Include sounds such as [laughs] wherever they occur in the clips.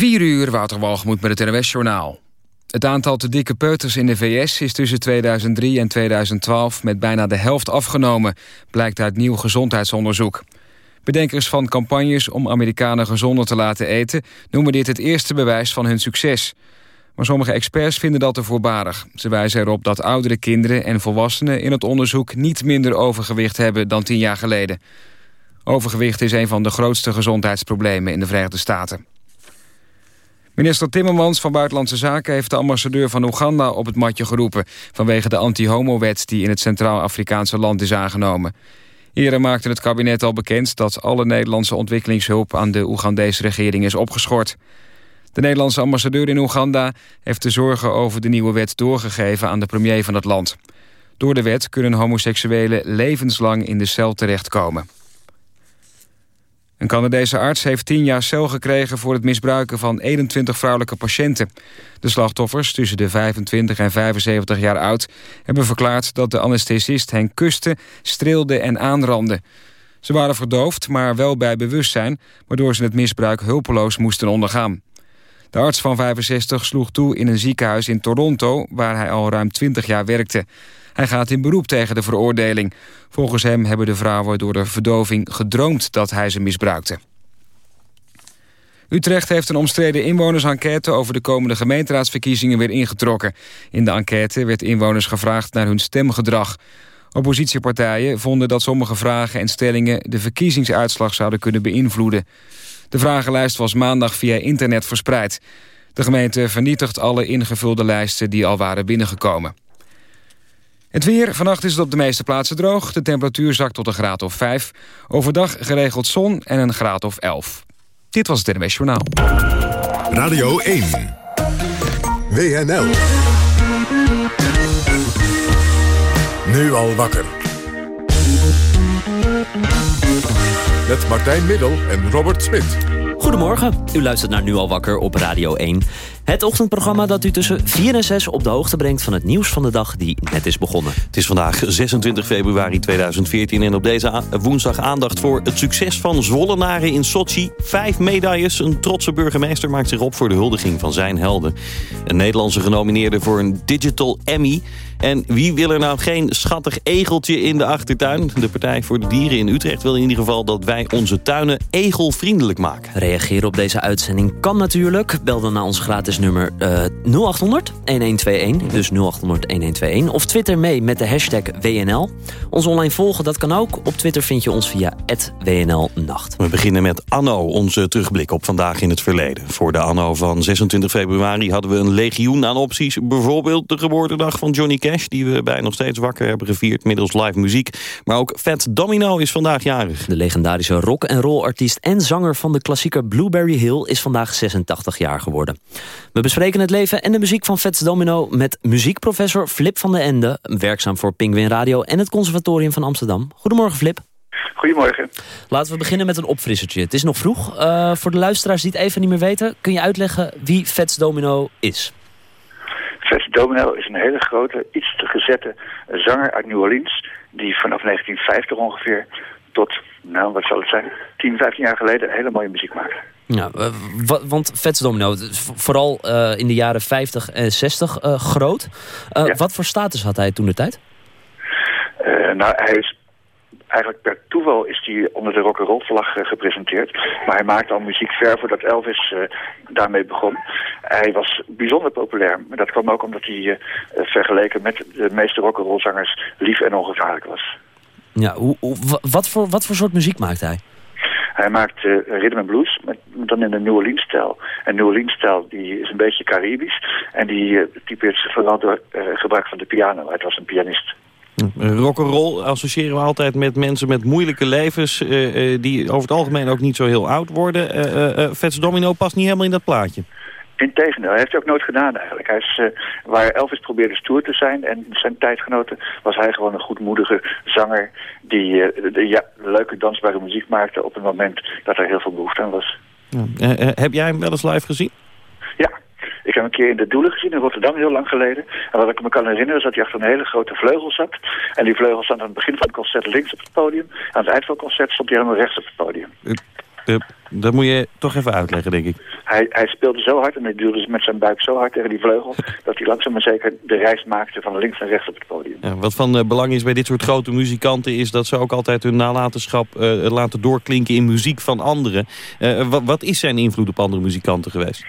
4 uur, Wouter met het NWS-journaal. Het aantal te dikke peuters in de VS is tussen 2003 en 2012 met bijna de helft afgenomen, blijkt uit nieuw gezondheidsonderzoek. Bedenkers van campagnes om Amerikanen gezonder te laten eten noemen dit het eerste bewijs van hun succes. Maar sommige experts vinden dat te voorbarig. Ze wijzen erop dat oudere kinderen en volwassenen in het onderzoek niet minder overgewicht hebben dan tien jaar geleden. Overgewicht is een van de grootste gezondheidsproblemen in de Verenigde Staten. Minister Timmermans van Buitenlandse Zaken heeft de ambassadeur van Oeganda op het matje geroepen... vanwege de anti-homo-wet die in het Centraal-Afrikaanse land is aangenomen. Eerder maakte het kabinet al bekend dat alle Nederlandse ontwikkelingshulp aan de Oegandese regering is opgeschort. De Nederlandse ambassadeur in Oeganda heeft de zorgen over de nieuwe wet doorgegeven aan de premier van het land. Door de wet kunnen homoseksuelen levenslang in de cel terechtkomen. Een Canadese arts heeft 10 jaar cel gekregen voor het misbruiken van 21 vrouwelijke patiënten. De slachtoffers, tussen de 25 en 75 jaar oud, hebben verklaard dat de anesthesist hen kuste, streelde en aanrandde. Ze waren verdoofd, maar wel bij bewustzijn, waardoor ze het misbruik hulpeloos moesten ondergaan. De arts van 65 sloeg toe in een ziekenhuis in Toronto, waar hij al ruim 20 jaar werkte. Hij gaat in beroep tegen de veroordeling. Volgens hem hebben de vrouwen door de verdoving gedroomd dat hij ze misbruikte. Utrecht heeft een omstreden inwonersenquête over de komende gemeenteraadsverkiezingen weer ingetrokken. In de enquête werd inwoners gevraagd naar hun stemgedrag. Oppositiepartijen vonden dat sommige vragen en stellingen de verkiezingsuitslag zouden kunnen beïnvloeden. De vragenlijst was maandag via internet verspreid. De gemeente vernietigt alle ingevulde lijsten die al waren binnengekomen. Het weer. Vannacht is het op de meeste plaatsen droog. De temperatuur zakt tot een graad of 5. Overdag geregeld zon en een graad of 11. Dit was het NWS Journaal. Radio 1. WNL. Nu al wakker. Met Martijn Middel en Robert Smit. Goedemorgen, u luistert naar Nu al wakker op Radio 1. Het ochtendprogramma dat u tussen 4 en 6 op de hoogte brengt... van het nieuws van de dag die net is begonnen. Het is vandaag 26 februari 2014 en op deze woensdag aandacht voor het succes van Zwollenaren in Sochi. Vijf medailles, een trotse burgemeester maakt zich op voor de huldiging van zijn helden. Een Nederlandse genomineerde voor een Digital Emmy... En wie wil er nou geen schattig egeltje in de achtertuin? De Partij voor de Dieren in Utrecht wil in ieder geval dat wij onze tuinen egelvriendelijk maken. Reageren op deze uitzending kan natuurlijk. Bel dan naar ons gratis nummer uh, 0800 1121. Dus 0800 1121. Of twitter mee met de hashtag WNL. Ons online volgen, dat kan ook. Op Twitter vind je ons via WNLnacht. We beginnen met Anno, onze terugblik op vandaag in het verleden. Voor de Anno van 26 februari hadden we een legioen aan opties. Bijvoorbeeld de geboortedag van Johnny Cash die we bij Nog Steeds Wakker hebben gevierd middels live muziek. Maar ook Fat Domino is vandaag jarig. De legendarische rock- en roll-artiest en zanger van de klassieker Blueberry Hill... is vandaag 86 jaar geworden. We bespreken het leven en de muziek van Fats Domino... met muziekprofessor Flip van den Ende... werkzaam voor Penguin Radio en het Conservatorium van Amsterdam. Goedemorgen, Flip. Goedemorgen. Laten we beginnen met een opfrissertje. Het is nog vroeg. Uh, voor de luisteraars die het even niet meer weten... kun je uitleggen wie Fats Domino is? Fats Domino is een hele grote, iets te gezette zanger uit New Orleans... die vanaf 1950 ongeveer tot, nou wat zal het zijn, 10, 15 jaar geleden hele mooie muziek maakte. Ja, uh, want Fats Domino, vooral uh, in de jaren 50 en 60 uh, groot. Ja. Wat voor status had hij toen de tijd? nou, hij is eigenlijk per toeval is hij onder de rock'n'roll vlag gepresenteerd. Maar hij maakte al muziek ver voordat Elvis uh, daarmee begon. Hij was bijzonder populair. Maar dat kwam ook omdat hij uh, vergeleken met de meeste rock'n'roll zangers lief en ongevaarlijk was. Ja, hoe, hoe, wat, voor, wat voor soort muziek maakt hij? Hij maakt uh, rhythm and blues, met, dan in de New Orleans-stijl. En New Orleans-stijl is een beetje Caribisch. En die uh, typeert zich vooral door uh, gebruik van de piano. Het was een pianist. Rock'n'roll associëren we altijd met mensen met moeilijke levens... Die over het algemeen ook niet zo heel oud worden. Vets Domino past niet helemaal in dat plaatje. Integendeel, hij heeft het ook nooit gedaan eigenlijk. Hij is, waar Elvis probeerde stoer te zijn en zijn tijdgenoten... was hij gewoon een goedmoedige zanger... die de, ja, leuke dansbare muziek maakte op het moment dat er heel veel behoefte aan was. Ja. heb jij hem wel eens live gezien? Ja, ik heb hem een keer in de Doelen gezien in Rotterdam, heel lang geleden. En wat ik me kan herinneren is dat hij achter een hele grote vleugel zat. En die vleugel stond aan het begin van het concert links op het podium. Aan het eind van het concert stond hij helemaal rechts op het podium. Dat moet je toch even uitleggen, denk ik. Hij, hij speelde zo hard en hij duwde met zijn buik zo hard tegen die vleugel... [laughs] dat hij langzaam maar zeker de reis maakte van links naar rechts op het podium. Ja, wat van uh, belang is bij dit soort grote muzikanten... is dat ze ook altijd hun nalatenschap uh, laten doorklinken in muziek van anderen. Uh, wat is zijn invloed op andere muzikanten geweest?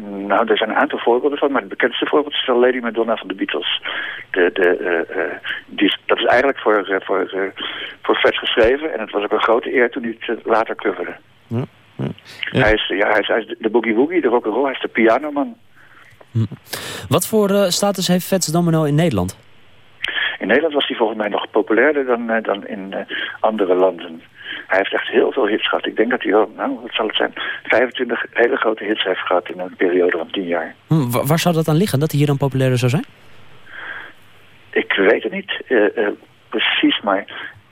Nou, er zijn een aantal voorbeelden van, maar het bekendste voorbeeld is wel Lady Madonna van de Beatles. De, de, uh, die dat is eigenlijk voor, uh, voor, voor Fred geschreven en het was ook een grote eer toen hij het later coverde. Ja, ja. Hij, is, ja, hij, is, hij is de boogie woogie, de rock'n'roll, hij is de pianoman. Hm. Wat voor status heeft Fats Domino in Nederland? In Nederland was hij volgens mij nog populairder dan, dan in andere landen. Hij heeft echt heel veel hits gehad. Ik denk dat hij wel, nou, wat zal het zijn, 25 hele grote hits heeft gehad in een periode van 10 jaar. Hm, waar zou dat aan liggen, dat hij hier dan populairder zou zijn? Ik weet het niet uh, precies, maar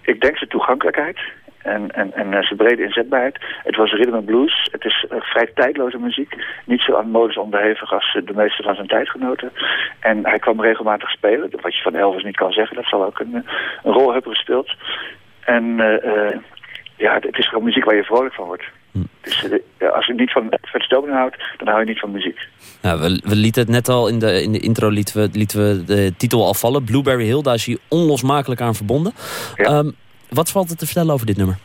ik denk zijn toegankelijkheid en, en, en uh, zijn brede inzetbaarheid. Het was rhythm and blues. Het is vrij tijdloze muziek. Niet zo aan modus onderhevig als de meeste van zijn tijdgenoten. En hij kwam regelmatig spelen. Wat je van Elvis niet kan zeggen. Dat zal ook een, een rol hebben gespeeld. En ja, het is gewoon muziek waar je vrolijk van wordt. Hm. Dus uh, als je niet van Domino houdt, dan hou je niet van muziek. Nou, we, we lieten het net al, in de, in de intro lieten we, lieten we de titel al vallen. Blueberry Hill, daar is hij onlosmakelijk aan verbonden. Ja. Um, wat valt er te vertellen over dit nummer?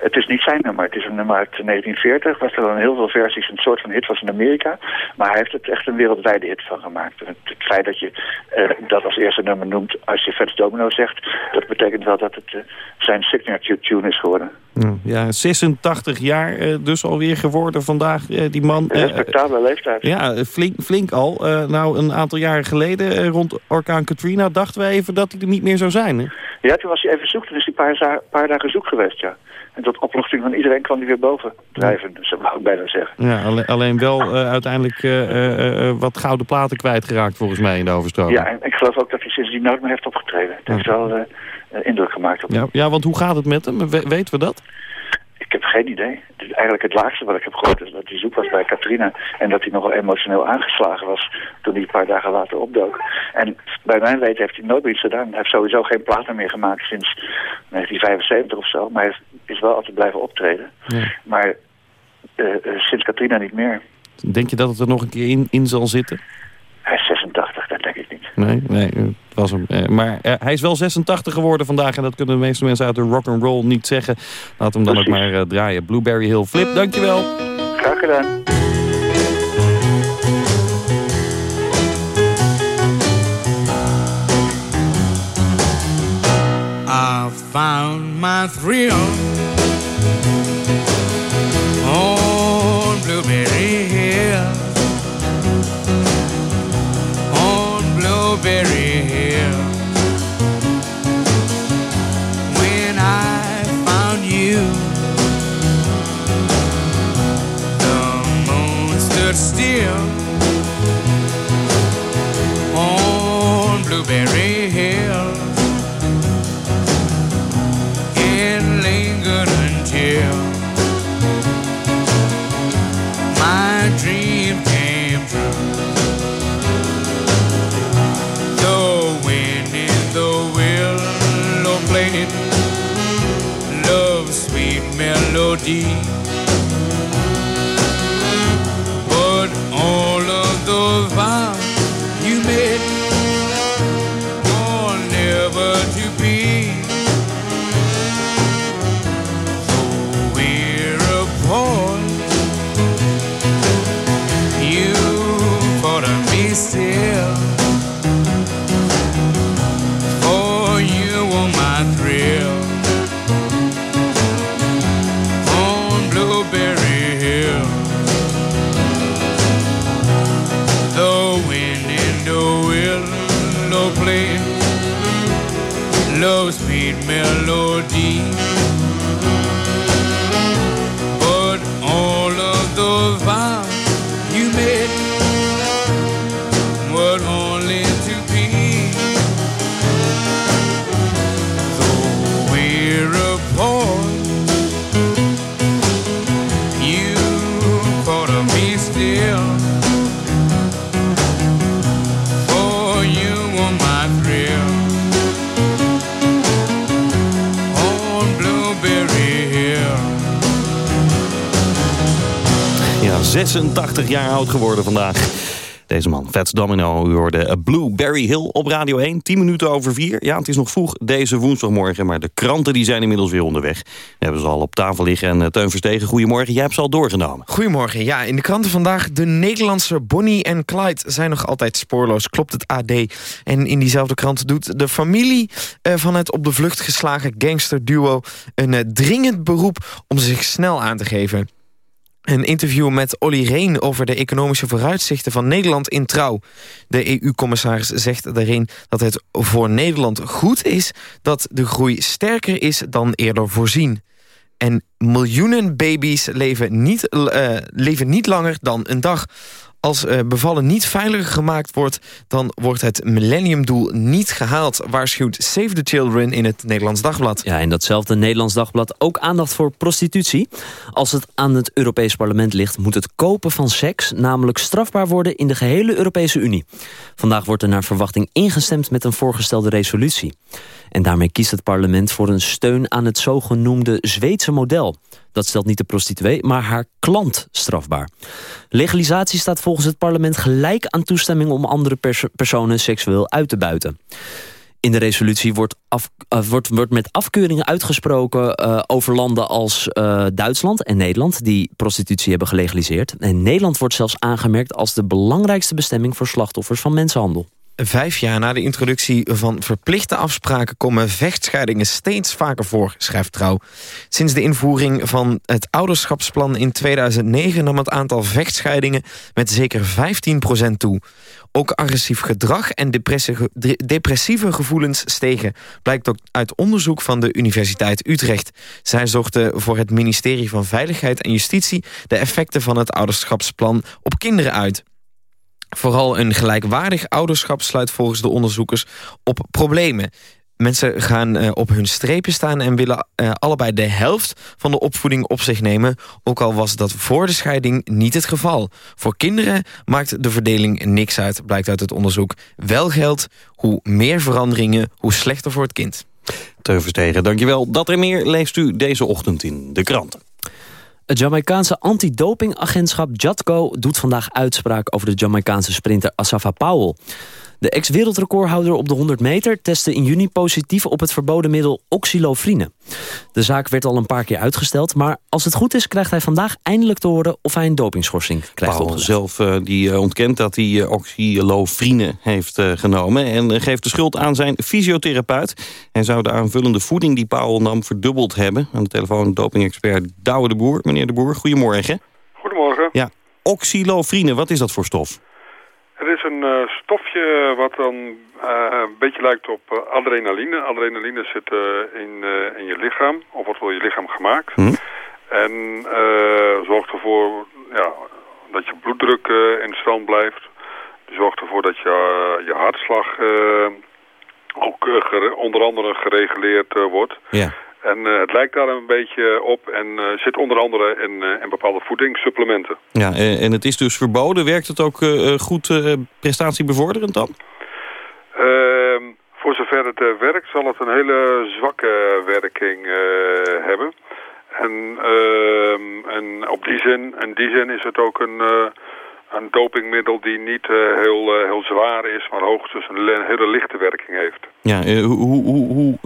Het is niet zijn nummer. Het is een nummer uit 1940. Was er dan heel veel versies. Een soort van hit was in Amerika. Maar hij heeft het echt een wereldwijde hit van gemaakt. Het, het feit dat je uh, dat als eerste nummer noemt als je Fats Domino zegt... dat betekent wel dat het uh, zijn signature tune is geworden. Ja, 86 jaar uh, dus alweer geworden vandaag, die man. Respectabele leeftijd. Ja, flink, flink al. nou, een aantal jaren geleden, rond orkaan Katrina... dachten we even dat hij er niet meer zou zijn. Hè? Ja, toen was hij even zoek. Toen is hij een paar, paar dagen zoek geweest, ja. En tot oplossing van iedereen kwam hij weer boven drijven, ja. zou ik bijna zeggen. Ja, alleen, alleen wel uh, uiteindelijk uh, uh, wat gouden platen kwijtgeraakt volgens mij in de overstroming. Ja, en ik geloof ook dat hij sindsdien nooit meer heeft opgetreden. Dat heeft wel indruk gemaakt op ja, ja, want hoe gaat het met hem? We, weten we dat? Ik heb geen idee. Het is eigenlijk het laagste wat ik heb gehoord is dat hij zoek was bij Katrina. En dat hij nogal emotioneel aangeslagen was toen hij een paar dagen later opdook. En bij mijn weten heeft hij nooit meer iets gedaan. Hij heeft sowieso geen platen meer gemaakt sinds 1975 of zo. Maar hij is wel altijd blijven optreden. Ja. Maar uh, sinds Katrina niet meer. Denk je dat het er nog een keer in, in zal zitten? Hij is 86, dat denk ik niet. Nee, nee het was hem. Maar uh, hij is wel 86 geworden vandaag... en dat kunnen de meeste mensen uit de rock and roll niet zeggen. Laat hem dan Precies. ook maar uh, draaien. Blueberry Hill. Flip, dankjewel. Graag gedaan. I found my thrill him play love's sweet melody. But all of those vows 86 jaar oud geworden vandaag. Deze man, Fats Domino, u hoorde Blueberry Hill op Radio 1. 10 minuten over 4. Ja, het is nog vroeg deze woensdagmorgen, maar de kranten die zijn inmiddels weer onderweg. We hebben ze al op tafel liggen. En uh, Teun Verstegen, goedemorgen. Jij hebt ze al doorgenomen. Goedemorgen. Ja, in de kranten vandaag de Nederlandse Bonnie en Clyde zijn nog altijd spoorloos. Klopt het AD. En in diezelfde krant doet de familie uh, van het op de vlucht geslagen gangsterduo... een uh, dringend beroep om zich snel aan te geven. Een interview met Olly Reen over de economische vooruitzichten van Nederland in Trouw. De EU-commissaris zegt daarin dat het voor Nederland goed is... dat de groei sterker is dan eerder voorzien. En miljoenen baby's leven niet, uh, leven niet langer dan een dag. Als uh, bevallen niet veiliger gemaakt wordt... dan wordt het millenniumdoel niet gehaald... waarschuwt Save the Children in het Nederlands Dagblad. Ja, in datzelfde Nederlands Dagblad ook aandacht voor prostitutie. Als het aan het Europees Parlement ligt... moet het kopen van seks namelijk strafbaar worden... in de gehele Europese Unie. Vandaag wordt er naar verwachting ingestemd met een voorgestelde resolutie. En daarmee kiest het parlement voor een steun aan het zogenoemde Zweedse model. Dat stelt niet de prostituee, maar haar klant strafbaar. Legalisatie staat volgens het parlement gelijk aan toestemming... om andere pers personen seksueel uit te buiten. In de resolutie wordt, uh, wordt, wordt met afkeuringen uitgesproken uh, over landen als uh, Duitsland en Nederland... die prostitutie hebben gelegaliseerd. En Nederland wordt zelfs aangemerkt als de belangrijkste bestemming... voor slachtoffers van mensenhandel. Vijf jaar na de introductie van verplichte afspraken... komen vechtscheidingen steeds vaker voor, schrijft Trouw. Sinds de invoering van het ouderschapsplan in 2009... nam het aantal vechtscheidingen met zeker 15% toe. Ook agressief gedrag en depressieve gevoelens stegen... blijkt ook uit onderzoek van de Universiteit Utrecht. Zij zochten voor het ministerie van Veiligheid en Justitie... de effecten van het ouderschapsplan op kinderen uit. Vooral een gelijkwaardig ouderschap sluit volgens de onderzoekers op problemen. Mensen gaan uh, op hun strepen staan en willen uh, allebei de helft van de opvoeding op zich nemen. Ook al was dat voor de scheiding niet het geval. Voor kinderen maakt de verdeling niks uit, blijkt uit het onderzoek. Wel geldt, hoe meer veranderingen, hoe slechter voor het kind. Teun dankjewel. Dat er meer leest u deze ochtend in de kranten. Het Jamaicaanse antidopingagentschap JATCO doet vandaag uitspraak over de Jamaicaanse sprinter Asafa Powell. De ex-wereldrecordhouder op de 100 meter testte in juni positief op het verboden middel oxylofrine. De zaak werd al een paar keer uitgesteld, maar als het goed is krijgt hij vandaag eindelijk te horen of hij een dopingschorsing krijgt. Paul zelf uh, die uh, ontkent dat hij uh, oxylofrine heeft genomen en geeft de schuld aan zijn fysiotherapeut. Hij zou de aanvullende voeding die Paul nam verdubbeld hebben. Aan de telefoon dopingexpert Douwe de Boer. Meneer de Boer, goedemorgen. Goedemorgen. Ja, oxylofrine, wat is dat voor stof? Het is een uh, stofje wat dan uh, een beetje lijkt op uh, adrenaline. Adrenaline zit in, in je lichaam, of wordt door je lichaam gemaakt. Hm. En zorgt ervoor ja, dat je bloeddruk in stand blijft. Zorgt ervoor dat je, je hartslag ook onder andere gereguleerd wordt. Ja. En uh, het lijkt daar een beetje op en uh, zit onder andere in, uh, in bepaalde voedingssupplementen. Ja, en het is dus verboden. Werkt het ook goed prestatiebevorderend dan? Ehm, voor zover het werkt zal het een hele zwakke werking hebben. En, ehm, en op die zin, in die zin is het ook een een dopingmiddel die niet uh, heel, uh, heel zwaar is, maar hoogstens een hele lichte werking heeft. Ja, uh, hoe, hoe, hoe,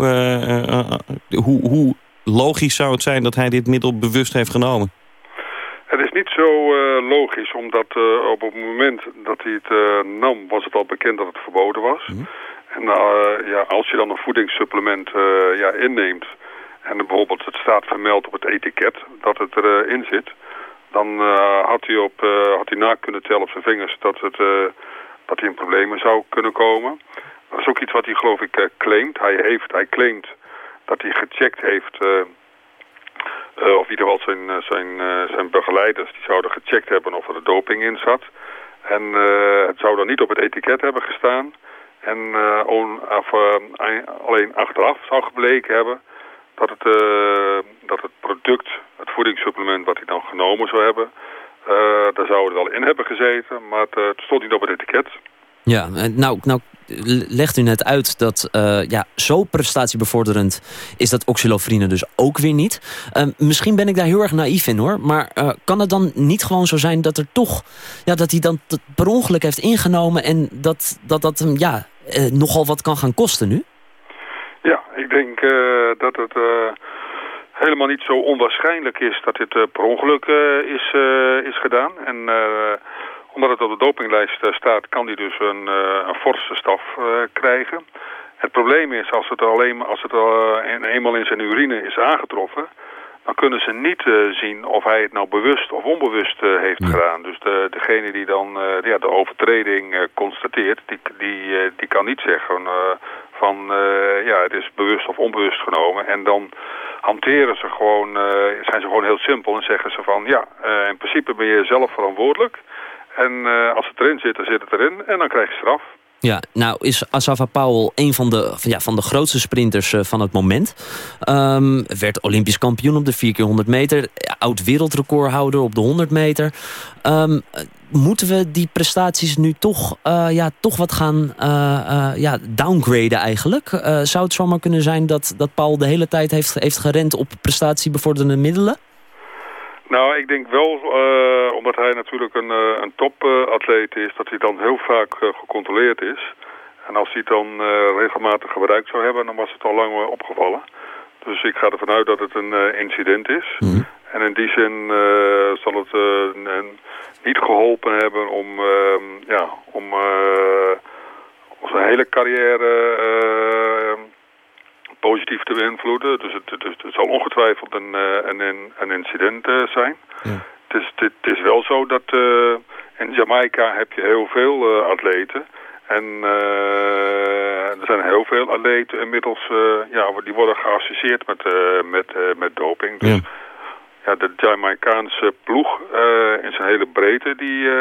hoe, hoe logisch zou het zijn dat hij dit middel bewust heeft genomen? Het is niet zo logisch, omdat op het moment dat hij het nam, was het al bekend dat het verboden was. Mm. En ja, als je dan een voedingssupplement ja, inneemt, en bijvoorbeeld het staat vermeld op het etiket dat het erin zit dan uh, had, hij op, uh, had hij na kunnen tellen op zijn vingers dat, het, uh, dat hij in problemen zou kunnen komen. Dat is ook iets wat hij geloof ik claimt. Hij, heeft, hij claimt dat hij gecheckt heeft, of in ieder geval zijn, zijn, zijn begeleiders, die zouden gecheckt hebben of er doping in zat. En het zou dan niet op het etiket hebben gestaan. En on, alleen achteraf zou gebleken hebben dat het, uh, dat het product, het voedingssupplement wat hij dan genomen zou hebben, uh, daar zou het wel in hebben gezeten, maar het, uh, het, stond niet op het etiket. Ja, nou, nou legt u net uit dat ja, zo prestatiebevorderend is dat oxylofrine dus ook weer niet. Ehm, misschien ben ik daar heel erg naïef in hoor. Maar kan het dan niet gewoon zo zijn dat er toch... Ja, dat hij dan per ongeluk heeft ingenomen... en dat dat, dat hem ja, nogal wat kan gaan kosten nu? Ja, ik denk dat het helemaal niet zo onwaarschijnlijk is dat dit per ongeluk is, is gedaan. En omdat het op de dopinglijst eh, staat, kan hij dus een, eh, een forse staf eh, krijgen. Het probleem is, als het, alleen, als het al eenmaal in zijn urine is aangetroffen... dan kunnen ze niet zien of hij het nou bewust of onbewust heeft gedaan. Dus de, degene die dan ja, de overtreding constateert, die, die, die kan niet zeggen van ja, het is bewust of onbewust genomen. En dan hanteren ze gewoon, zijn ze gewoon heel simpel en zeggen ze van ja, in principe ben je zelf verantwoordelijk... En als het erin zit, dan zit het erin. En dan krijg je straf. Ja, nou is Asafa Powell een van de, ja, van de grootste sprinters uh, van het moment. Um, werd Olympisch kampioen op de 4 keer 100 meter. Oud wereldrecordhouder op de 100 meter. Um, moeten we die prestaties nu toch, ja, toch wat gaan ja, downgraden eigenlijk? zou het zomaar kunnen zijn dat, dat Paul de hele tijd heeft, heeft gerend op prestatiebevorderende middelen? Nou, ik denk wel, uh, omdat hij natuurlijk een, uh, een topatleet is, dat hij dan heel vaak uh, gecontroleerd is. En als hij het dan regelmatig gebruikt zou hebben, dan was het al lang opgevallen. Dus ik ga ervan uit dat het een incident is. Mhm. En in die zin zal het niet geholpen hebben om, ehm, ja, om zijn hele carrière positief te beïnvloeden. Dus het, het, het zal ongetwijfeld een, eh, een, een incident eh, zijn. Ja. Het, is, het, is wel zo dat uh, in Jamaica heb je heel veel atleten. En uh, er zijn heel veel atleten inmiddels, ja, die worden geassocieerd met, met, met doping. Dus ja ja, de Jamaicaanse ploeg uh, in zijn hele breedte, die, uh,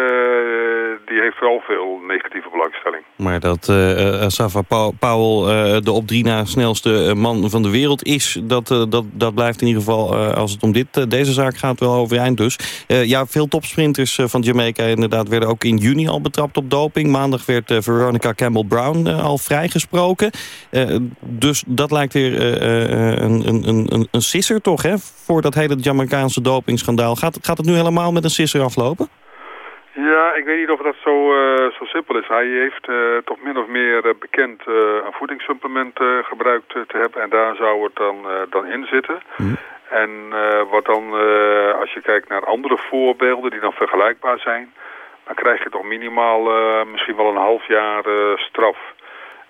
die heeft wel veel negatieve belangstelling. Maar dat uh, Safa Powell de op drie na snelste man van de wereld is, dat, dat, dat blijft in ieder geval, als het om dit, deze zaak gaat, wel overeind dus. ja, veel topsprinters van Jamaica inderdaad werden ook in juni al betrapt op doping. Maandag werd Veronica Campbell-Brown al vrijgesproken. dus dat lijkt weer een, een, een, een sisser toch, hè, voor dat hele Jamaica Amerikaanse dopingschandaal. Gaat, gaat het nu helemaal met een sisser aflopen? Ja, ik weet niet of dat zo, uh, zo simpel is. Hij heeft uh, toch min of meer uh, bekend een voedingssupplement gebruikt te hebben. En daar zou het dan, dan in zitten. Mhm. En wat dan, als je kijkt naar andere voorbeelden die dan vergelijkbaar zijn... dan krijg je toch minimaal misschien wel een half jaar straf.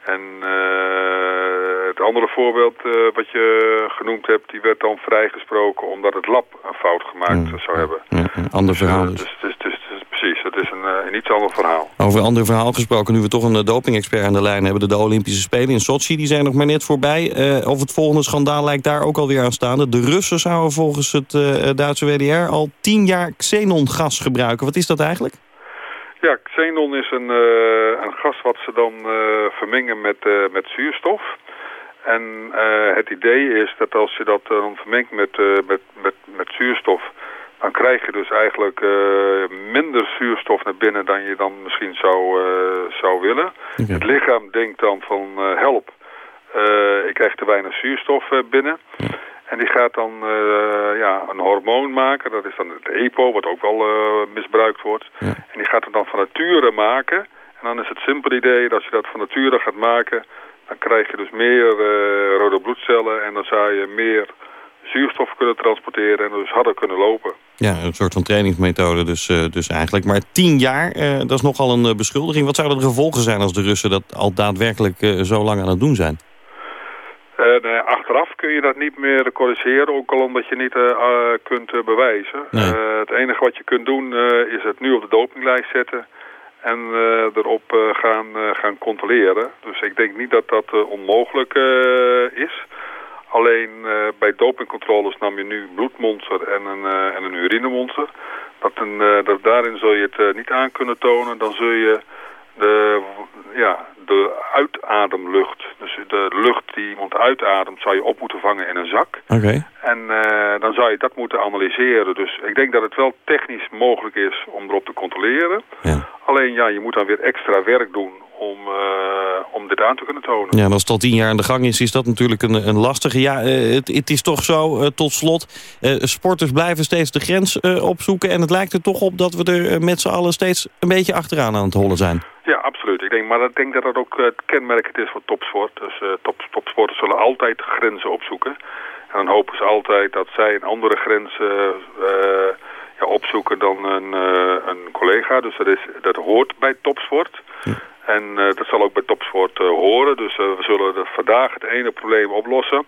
En uh, het andere voorbeeld uh, wat je genoemd hebt, die werd dan vrijgesproken omdat het lab een fout gemaakt mm. zou hebben. Ja, een ander verhaal. Dus, dus, dus, dus, dus precies, dat is een, een iets ander verhaal. Over een ander verhaal gesproken, nu we toch een doping-expert aan de lijn hebben. De, de Olympische Spelen in Sochi, die zijn nog maar net voorbij. of het volgende schandaal lijkt daar ook alweer aanstaande. De Russen zouden volgens het Duitse WDR al tien jaar xenongas gebruiken. Wat is dat eigenlijk? Ja, xenon is een, uh, een gas wat ze dan uh, vermengen met, uh, met zuurstof. En het idee is dat als je dat dan vermengt met, met, met, met zuurstof... dan krijg je dus eigenlijk minder zuurstof naar binnen dan je dan misschien zou, zou willen. Het lichaam denkt dan van help, ik krijg te weinig zuurstof binnen... En die gaat dan uh, ja, een hormoon maken. Dat is dan het EPO, wat ook wel uh, misbruikt wordt. En die gaat het dan van nature maken. En dan is het simpel idee dat als je dat van nature gaat maken... dan krijg je dus meer uh, rode bloedcellen. En dan zou je meer zuurstof kunnen transporteren en dus harder kunnen lopen. Ja, een soort van trainingsmethode dus, dus eigenlijk. Maar tien jaar, dat is nogal een beschuldiging. Wat zouden de gevolgen zijn als de Russen dat al daadwerkelijk zo lang aan het doen zijn? Uh, nee, achteraf kun je dat niet meer corrigeren, ook al omdat je niet uh, kunt bewijzen. het enige wat je kunt doen is het nu op de dopinglijst zetten en erop gaan, gaan controleren. Dus ik denk niet dat dat onmogelijk is. Alleen bij dopingcontroles nam je nu bloedmonster en een, en een urinemonster. Dat, een, dat daarin zul je het niet aan kunnen tonen. Dan zul je de, ja, de uitademlucht. Dus de lucht die iemand uitademt zou je op moeten vangen in een zak. Oké. En uh, dan zou je dat moeten analyseren. Dus ik denk dat het wel technisch mogelijk is om erop te controleren. Ja. Alleen ja, je moet dan weer extra werk doen om, eh, om dit aan te kunnen tonen. Ja, en als het al tien jaar aan de gang is, is dat natuurlijk een, een lastige. Ja, eh, het, het is toch zo, eh, tot slot, eh, sporters blijven steeds de grens eh, opzoeken... en het lijkt er toch op dat we er eh, met z'n allen steeds een beetje achteraan aan het hollen zijn. Ja, absoluut. Ik denk, maar ik denk dat dat ook eh, het kenmerkend is voor topsport. Dus top, topsporters zullen altijd grenzen opzoeken. En dan hopen ze altijd dat zij een andere grens eh, ja, opzoeken dan een, een collega. Dus dat, is, dat hoort bij topsport. En dat zal ook bij topsport horen. Dus we zullen vandaag het ene probleem oplossen.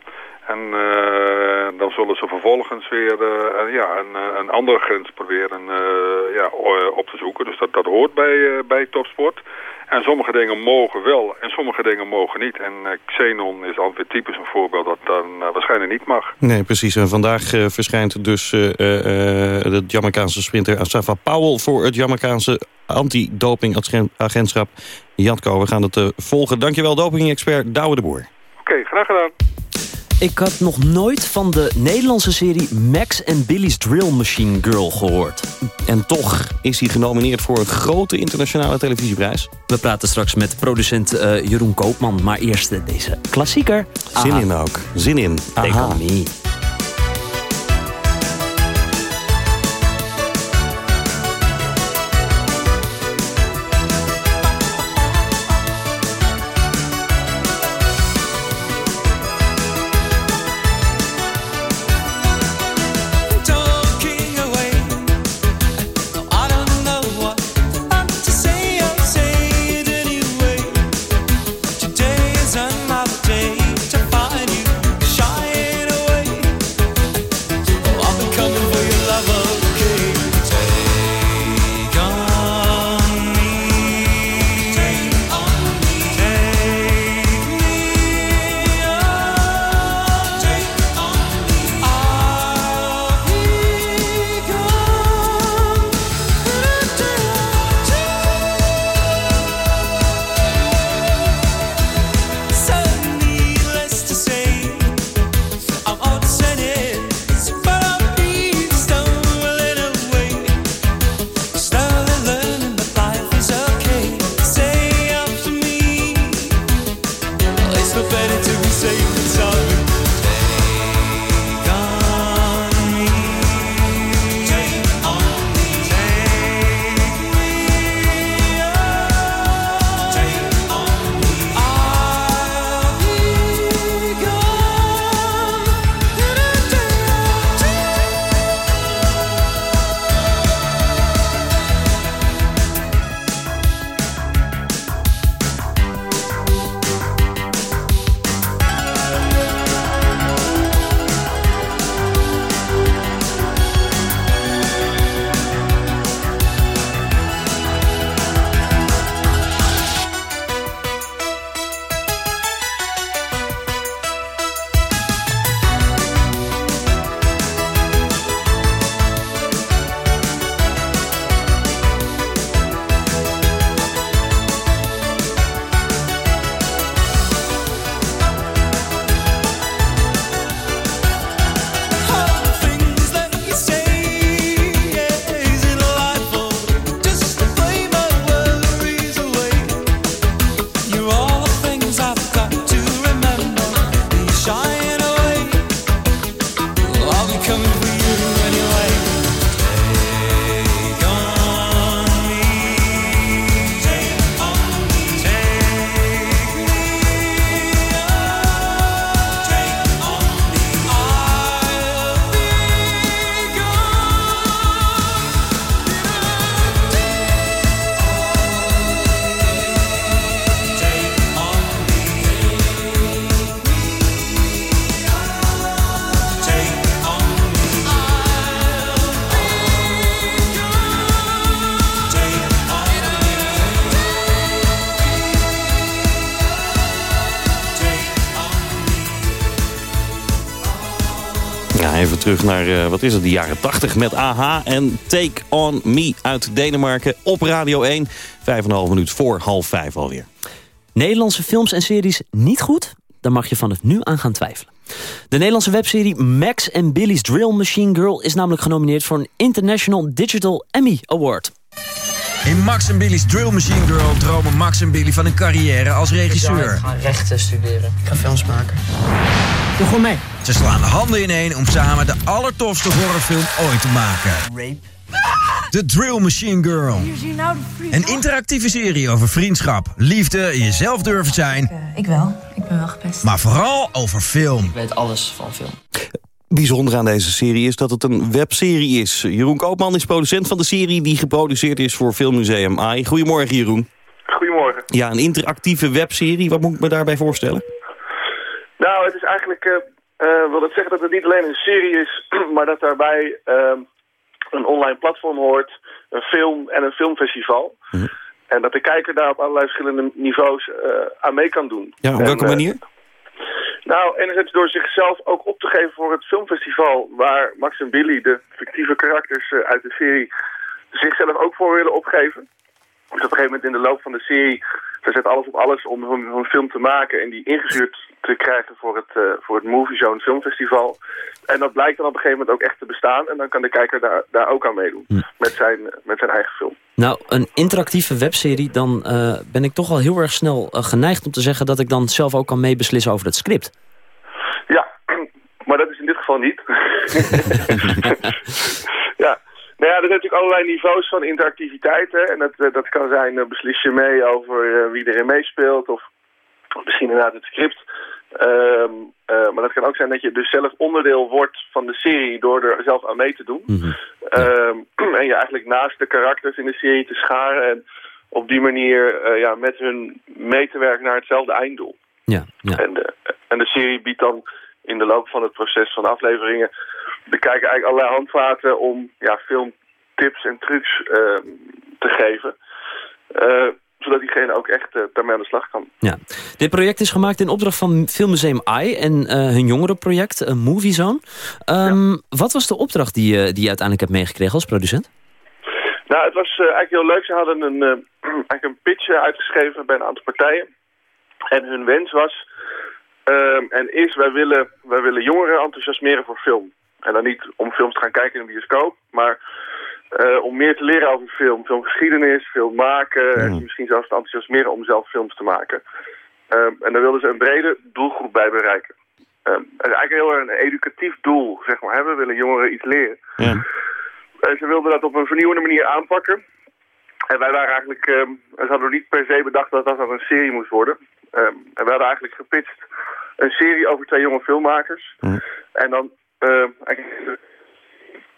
En eh, dan zullen ze vervolgens weer een- ja, een, eh, een andere grens proberen ja, op te zoeken. Dus dat, dat hoort bij, bij topsport. En sommige dingen mogen wel en sommige dingen mogen niet. En Xenon is weer typisch een voorbeeld dat dan waarschijnlijk niet mag. Nee, precies. En vandaag verschijnt dus de Jamaicaanse sprinter Asafa Powell... voor het Jamaicaanse antidopingagentschap Jatko. We gaan het volgen. Dankjewel, doping-expert Douwe de Boer. Oké, graag gedaan. Ik had nog nooit van de Nederlandse serie Max en Billy's Drill Machine Girl gehoord. En toch is hij genomineerd voor een grote internationale televisieprijs. We praten straks met producent eh, Jeroen Koopman, maar eerst deze klassieker. Zin Aha. in ook. Zin in. Aha. on Ja, even terug naar, eh, wat is het, de jaren 80 met AHA en Take On Me uit Denemarken op Radio 1. Vijf en een half minuut voor half vijf alweer. Nederlandse films en series niet goed? Dan mag je vanaf nu aan gaan twijfelen. De Nederlandse webserie Max and Billy's Drill Machine Girl... is namelijk genomineerd voor een International Digital Emmy Award. In Max en Billy's Drill Machine Girl dromen Max en Billy van een carrière als regisseur. Ik ga rechten studeren. Ik ga films maken. Doe gewoon mee. Ze slaan de handen ineen om samen de allertofste horrorfilm ooit te maken. Rape. The Drill Machine Girl. Een interactieve serie over vriendschap, liefde, jezelf durven zijn, Ik wel. Ik ben wel gepest. maar vooral over film. Ik weet alles van film. Bijzonder aan deze serie is dat het een webserie is. Jeroen Koopman is producent van de serie die geproduceerd is voor Filmmuseum AI. Goedemorgen Jeroen. Goedemorgen. Ja, een interactieve webserie. Wat moet ik me daarbij voorstellen? Nou, het is eigenlijk... eh, wil dat zeggen dat het niet alleen een serie is, [clears throat] maar dat daarbij ehm, een online platform hoort, een film en een filmfestival. En dat de kijker daar op allerlei verschillende niveaus eh, aan mee kan doen. Ja, op welke manier? nou, enerzijds door zichzelf ook op te geven voor het filmfestival... waar Max en Billy, de fictieve karakters uit de serie... zichzelf ook voor willen opgeven. Dus op een gegeven moment in de loop van de serie... ze zetten alles op alles om hun, hun film te maken... en die ingezuurd te krijgen voor het, eh, voor het Movie Zone Filmfestival. En dat blijkt dan op een gegeven moment ook echt te bestaan... en dan kan de kijker daar, daar ook aan meedoen met, zijn, met zijn eigen film. Nou, een interactieve webserie, dan eh, ben ik toch al heel erg snel eh, geneigd om te zeggen... dat ik dan zelf ook kan meebeslissen over het script. Ja, [clears throat] maar dat is in dit geval niet. [laughs] ja. Nou ja, er zijn natuurlijk allerlei niveaus van interactiviteit. Hè? En dat, dat kan zijn, beslis je mee over wie erin meespeelt... of misschien inderdaad het script. Ehm, eh, maar dat kan ook zijn dat je dus zelf onderdeel wordt van de serie... door er zelf aan mee te doen. Ehm, [clears throat] en je eigenlijk naast de karakters in de serie te scharen... en op die manier eh, ja, met hun mee te werken naar hetzelfde einddoel. Ja, ja. En, de, en de serie biedt dan in de loop van het proces van afleveringen... de kijker eigenlijk allerlei handvaten om ja, filmtips en trucs eh, te geven. Eh, zodat diegene ook echt uh, daarmee aan de slag kan. Ja. Dit project is gemaakt in opdracht van Filmmuseum AI en eh, hun jongerenproject, uh, Movie Zone. Um, Wat was de opdracht die, die je uiteindelijk hebt meegekregen als producent? Nou, het was eigenlijk heel leuk. Ze hadden een, [clears throat] eigenlijk een pitch uitgeschreven bij een aantal partijen. En hun wens was, uh, en is, wij willen, wij willen jongeren enthousiasmeren voor film. En dan niet om films te gaan kijken in een bioscoop, maar uh, om meer te leren over film. Filmgeschiedenis, film maken mm. en misschien zelfs te enthousiasmeren om zelf films te maken. Uh, en daar wilden ze een brede doelgroep bij bereiken. Uh, het is eigenlijk heel een educatief doel, zeg maar. Hè? We willen jongeren iets leren. Ja. En ze wilden dat op een vernieuwende manier aanpakken. En wij waren eigenlijk, um, ze hadden niet per se bedacht dat dat dan een serie moest worden. Um, en we hadden eigenlijk gepitcht een serie over twee jonge filmmakers. Mm. En dan, uh,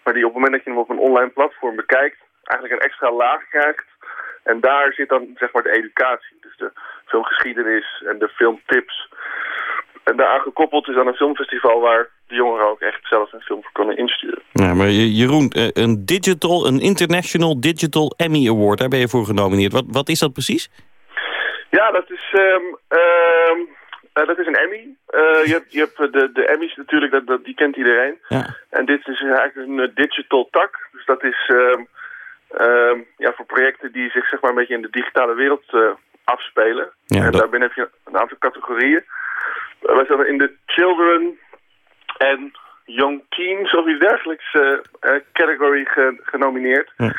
maar die op het moment dat je hem op een online platform bekijkt, eigenlijk een extra laag krijgt. En daar zit dan zeg maar de educatie. Dus de filmgeschiedenis en de filmtips. En daaraan gekoppeld is dan een filmfestival waar de jongeren ook echt zelf een film voor kunnen insturen. Ja, maar Jeroen, eh, een digital, een International Digital Emmy Award, daar ben je voor genomineerd. Wat, wat is dat precies? Ja, dat is, um, um, uh, dat is een Emmy. Uh, je, hebt, je hebt de, de Emmys natuurlijk, dat, dat, die kent iedereen. Ja. En dit is eigenlijk een digital tak. Dus dat is um, ja, voor projecten die zich zeg maar, een beetje in de digitale wereld afspelen. Ja, en dat... daarbij heb je een aantal categorieën. wij zijn in de children en young teens of iets dergelijks category ge genomineerd. Ja.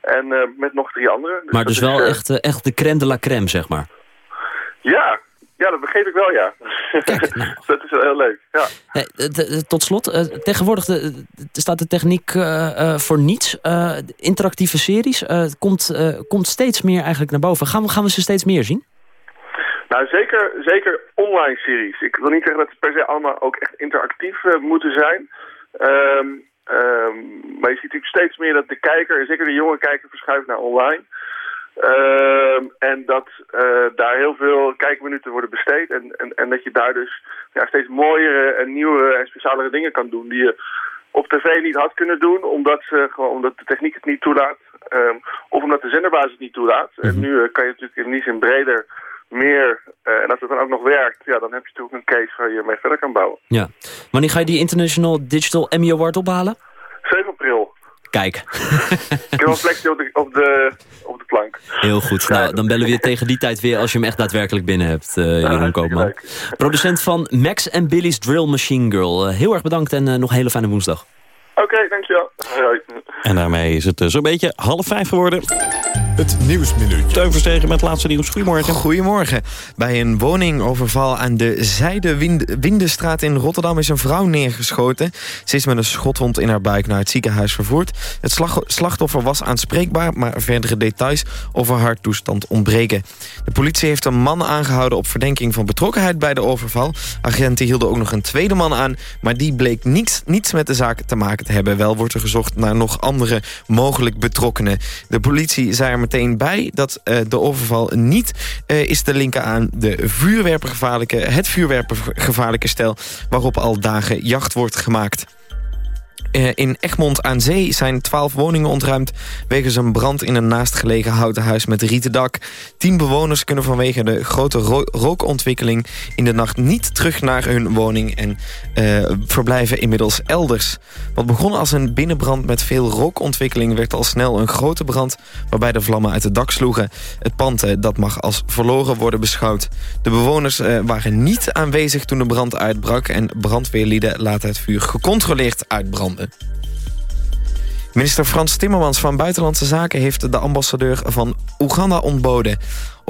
En met nog drie andere. Dus maar dus wel is, echt, echt de crème de la crème, zeg maar. Ja, ja dat begreep ik wel, ja. Kijk, [laughs] nou. dat is wel heel leuk, ja. Hey, tot slot, eh, tegenwoordig de, staat de techniek eh, voor niets. interactieve series komt, komt steeds meer eigenlijk naar boven. Gaan we, gaan we ze steeds meer zien? Nou, zeker, zeker online series. Ik wil niet zeggen dat ze per se allemaal ook echt interactief moeten zijn. Um, Um, maar je ziet natuurlijk steeds meer dat de kijker, zeker de jonge kijker, verschuift naar online. Um, en dat uh, daar heel veel kijkminuten worden besteed. En, en, en dat je daar dus ja, steeds mooiere en nieuwere en specialere dingen kan doen. Die je op tv niet had kunnen doen, omdat, ze, gewoon, omdat de techniek het niet toelaat. Um, of omdat de zenderbasis het niet toelaat. Mm -hmm. En nu uh, kan je natuurlijk in die zin breder meer. Uh, en als het dan ook nog werkt, ja, dan heb je natuurlijk een case waar je mee verder kan bouwen. Ja. Wanneer ga je die International Digital Emmy Award ophalen? 7 april. Kijk. Plekje op de, op de, op de plank. Heel goed. Nou, dan bellen we je tegen die tijd weer als je hem echt daadwerkelijk binnen hebt, uh, Jeroen ja, Koopman. Producent van Max en Billy's Drill Machine Girl. Uh, heel erg bedankt en uh, nog een hele fijne woensdag. Oké, dankjewel. Hoi. En daarmee is het eh, zo'n beetje half vijf geworden. Het Nieuwsminuutje. Teun Verstegen met het laatste nieuws. Goedemorgen. Goedemorgen. Bij een woningoverval aan de Zijde-Windenstraat in Rotterdam is een vrouw neergeschoten. Ze is met een schotwond in haar buik naar het ziekenhuis vervoerd. Het slag- slachtoffer was aanspreekbaar, maar verdere details over haar toestand ontbreken. De politie heeft een man aangehouden op verdenking van betrokkenheid bij de overval. Agenten hielden ook nog een tweede man aan, maar die bleek niets, niets met de zaak te maken te hebben. Wel wordt er gezocht naar nog andere mogelijk betrokkenen. De politie zei er meteen bij dat eh, de overval niet eh, is te linken aan de vuurwerpergevaarlijke, het vuurwerpergevaarlijke stel waarop al dagen jacht wordt gemaakt. Eh, in Egmond aan Zee zijn twaalf woningen ontruimd... wegens een brand in een naastgelegen houten huis met rieten dak. Tien bewoners kunnen vanwege de grote ro- rookontwikkeling... in de nacht niet terug naar hun woning... en eh, verblijven inmiddels elders. Wat begon als een binnenbrand met veel rookontwikkeling... werd al snel een grote brand waarbij de vlammen uit het dak sloegen. Het pand eh, dat mag als verloren worden beschouwd. De bewoners waren niet aanwezig toen de brand uitbrak... en brandweerlieden laten het vuur gecontroleerd uitbranden. Minister Frans Timmermans van Buitenlandse Zaken... heeft de ambassadeur van Oeganda ontboden.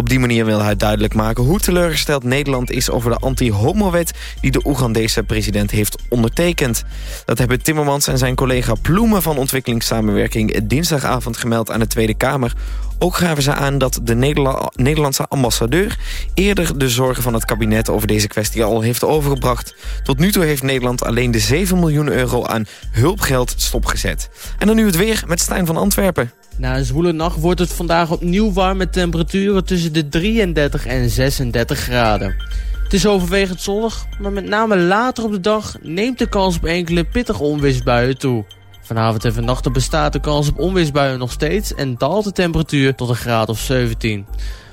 Op die manier wil hij duidelijk maken hoe teleurgesteld Nederland is... over de anti-homo-wet die de Oegandese president heeft ondertekend. Dat hebben Timmermans en zijn collega Ploemen van Ontwikkelingssamenwerking... dinsdagavond gemeld aan de Tweede Kamer. Ook gaven ze aan dat de Nederla- Nederlandse ambassadeur... eerder de zorgen van het kabinet over deze kwestie al heeft overgebracht. Tot nu toe heeft Nederland alleen de 7 miljoen euro aan hulpgeld stopgezet. En dan nu het weer met Stijn van Antwerpen. Na een zwoele nacht wordt het vandaag opnieuw warm met temperaturen tussen de 33 en 36 graden. Het is overwegend zonnig, maar met name later op de dag neemt de kans op enkele pittige onweersbuien toe. Vanavond en vannacht bestaat de kans op onweersbuien nog steeds en daalt de temperatuur tot een graad of 17.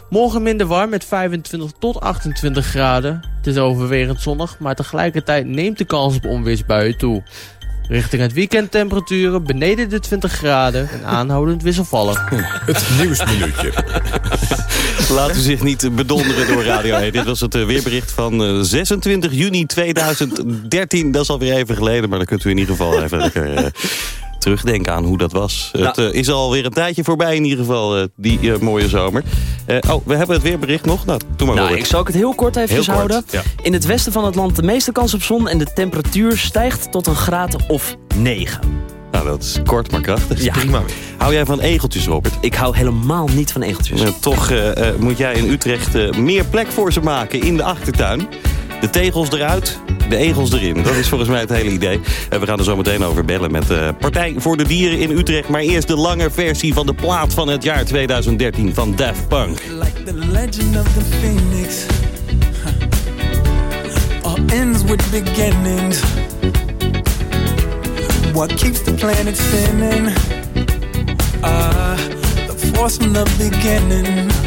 Morgen minder warm met 25 tot 28 graden. Het is overwegend zonnig, maar tegelijkertijd neemt de kans op onweersbuien toe. Richting het weekend temperaturen beneden de 20 graden en aanhoudend wisselvallig. Het Nieuwsminuutje. Laten u zich niet bedonderen door Radio 1. Dit was het eh, weerbericht van eh, 26 juni 2013. Dat is alweer even geleden, maar dan kunt u in ieder geval even lekker... terugdenken aan hoe dat was. Het eh, is alweer een tijdje voorbij in ieder geval, eh, die eh, mooie zomer. Oh, we hebben het weerbericht nog. Nou, doe maar Nou, Robert. ik zal het heel kort even Heel kort, houden. ja. In het westen van het land de meeste kans op zon... en de temperatuur stijgt tot een graad of 9. Nou, dat is kort maar krachtig. Ja. Prima. Hou jij van egeltjes, Robert? Ik hou helemaal niet van egeltjes. Eh, toch moet jij in Utrecht meer plek voor ze maken in de achtertuin. De tegels eruit, de egels erin. Dat is volgens mij het hele idee. En we gaan er zo meteen over bellen met de Partij voor de Dieren in Utrecht. Maar eerst de lange versie van de plaat van het jaar 2013 van Daft Punk. like the legend of the phoenix. All ends with beginnings. What keeps the planet spinning? Ah, the force from the beginning.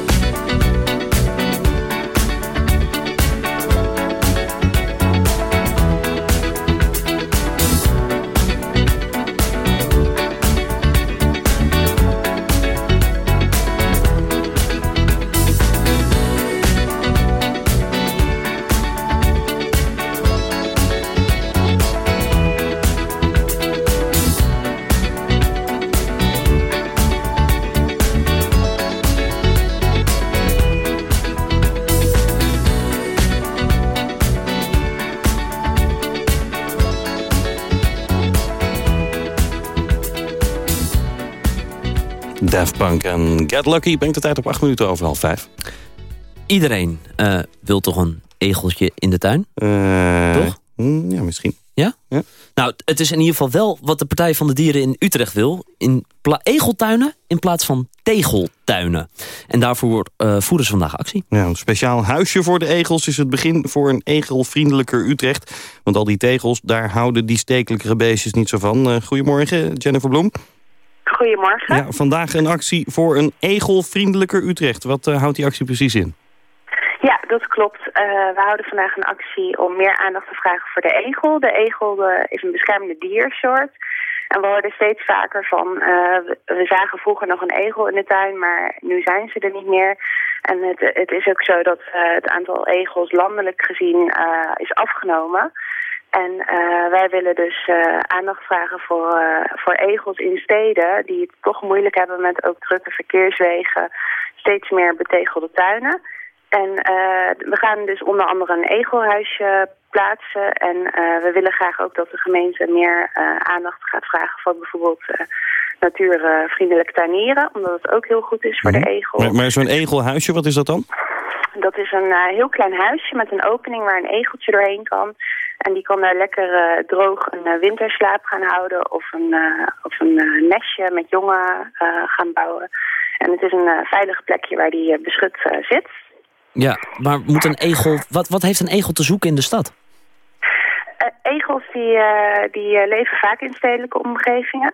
Daft Punk en Get Lucky brengt de tijd op 8 minuten over half 5. Iedereen eh, wil toch een egeltje in de tuin? Toch? mm, Ja, misschien. Ja? Ja. Nou, het is in ieder geval wel wat de Partij van de Dieren in Utrecht wil. In egeltuinen in plaats van tegeltuinen. En daarvoor eh, voeren ze vandaag actie. Ja, een speciaal huisje voor de egels is het begin voor een egelvriendelijker Utrecht. Want al die tegels, daar houden die stekelijke beestjes niet zo van. Goedemorgen, Jennifer Bloem. Goedemorgen. Ja, vandaag een actie voor een egelvriendelijker Utrecht. Wat eh, houdt die actie precies in? Ja, dat klopt. Eh, we houden vandaag een actie om meer aandacht te vragen voor de egel. De egel eh, is een beschermde diersoort. En we hoorden steeds vaker van, we, zagen vroeger nog een egel in de tuin, maar nu zijn ze er niet meer. En het, het is ook zo dat het aantal egels landelijk gezien is afgenomen. En eh, wij willen dus eh, aandacht vragen voor, eh, voor egels in steden die het toch moeilijk hebben met ook drukke verkeerswegen, steeds meer betegelde tuinen. En we gaan dus onder andere een egelhuisje plaatsen. En we willen graag ook dat de gemeente meer aandacht gaat vragen voor bijvoorbeeld natuurvriendelijk tuinieren. Omdat het ook heel goed is voor de egel. Maar, maar zo'n egelhuisje, wat is dat dan? Dat is een eh, heel klein huisje met een opening waar een egeltje doorheen kan. En die kan daar lekker eh, droog een eh, winterslaap gaan houden of een, eh, of een eh, nestje met jongen eh, gaan bouwen. En het is een eh, veilig plekje waar die eh, beschut eh, zit. Ja, maar moet een egel, wat, wat heeft een egel te zoeken in de stad? Eh, egels die, eh, die eh, leven vaak in stedelijke omgevingen.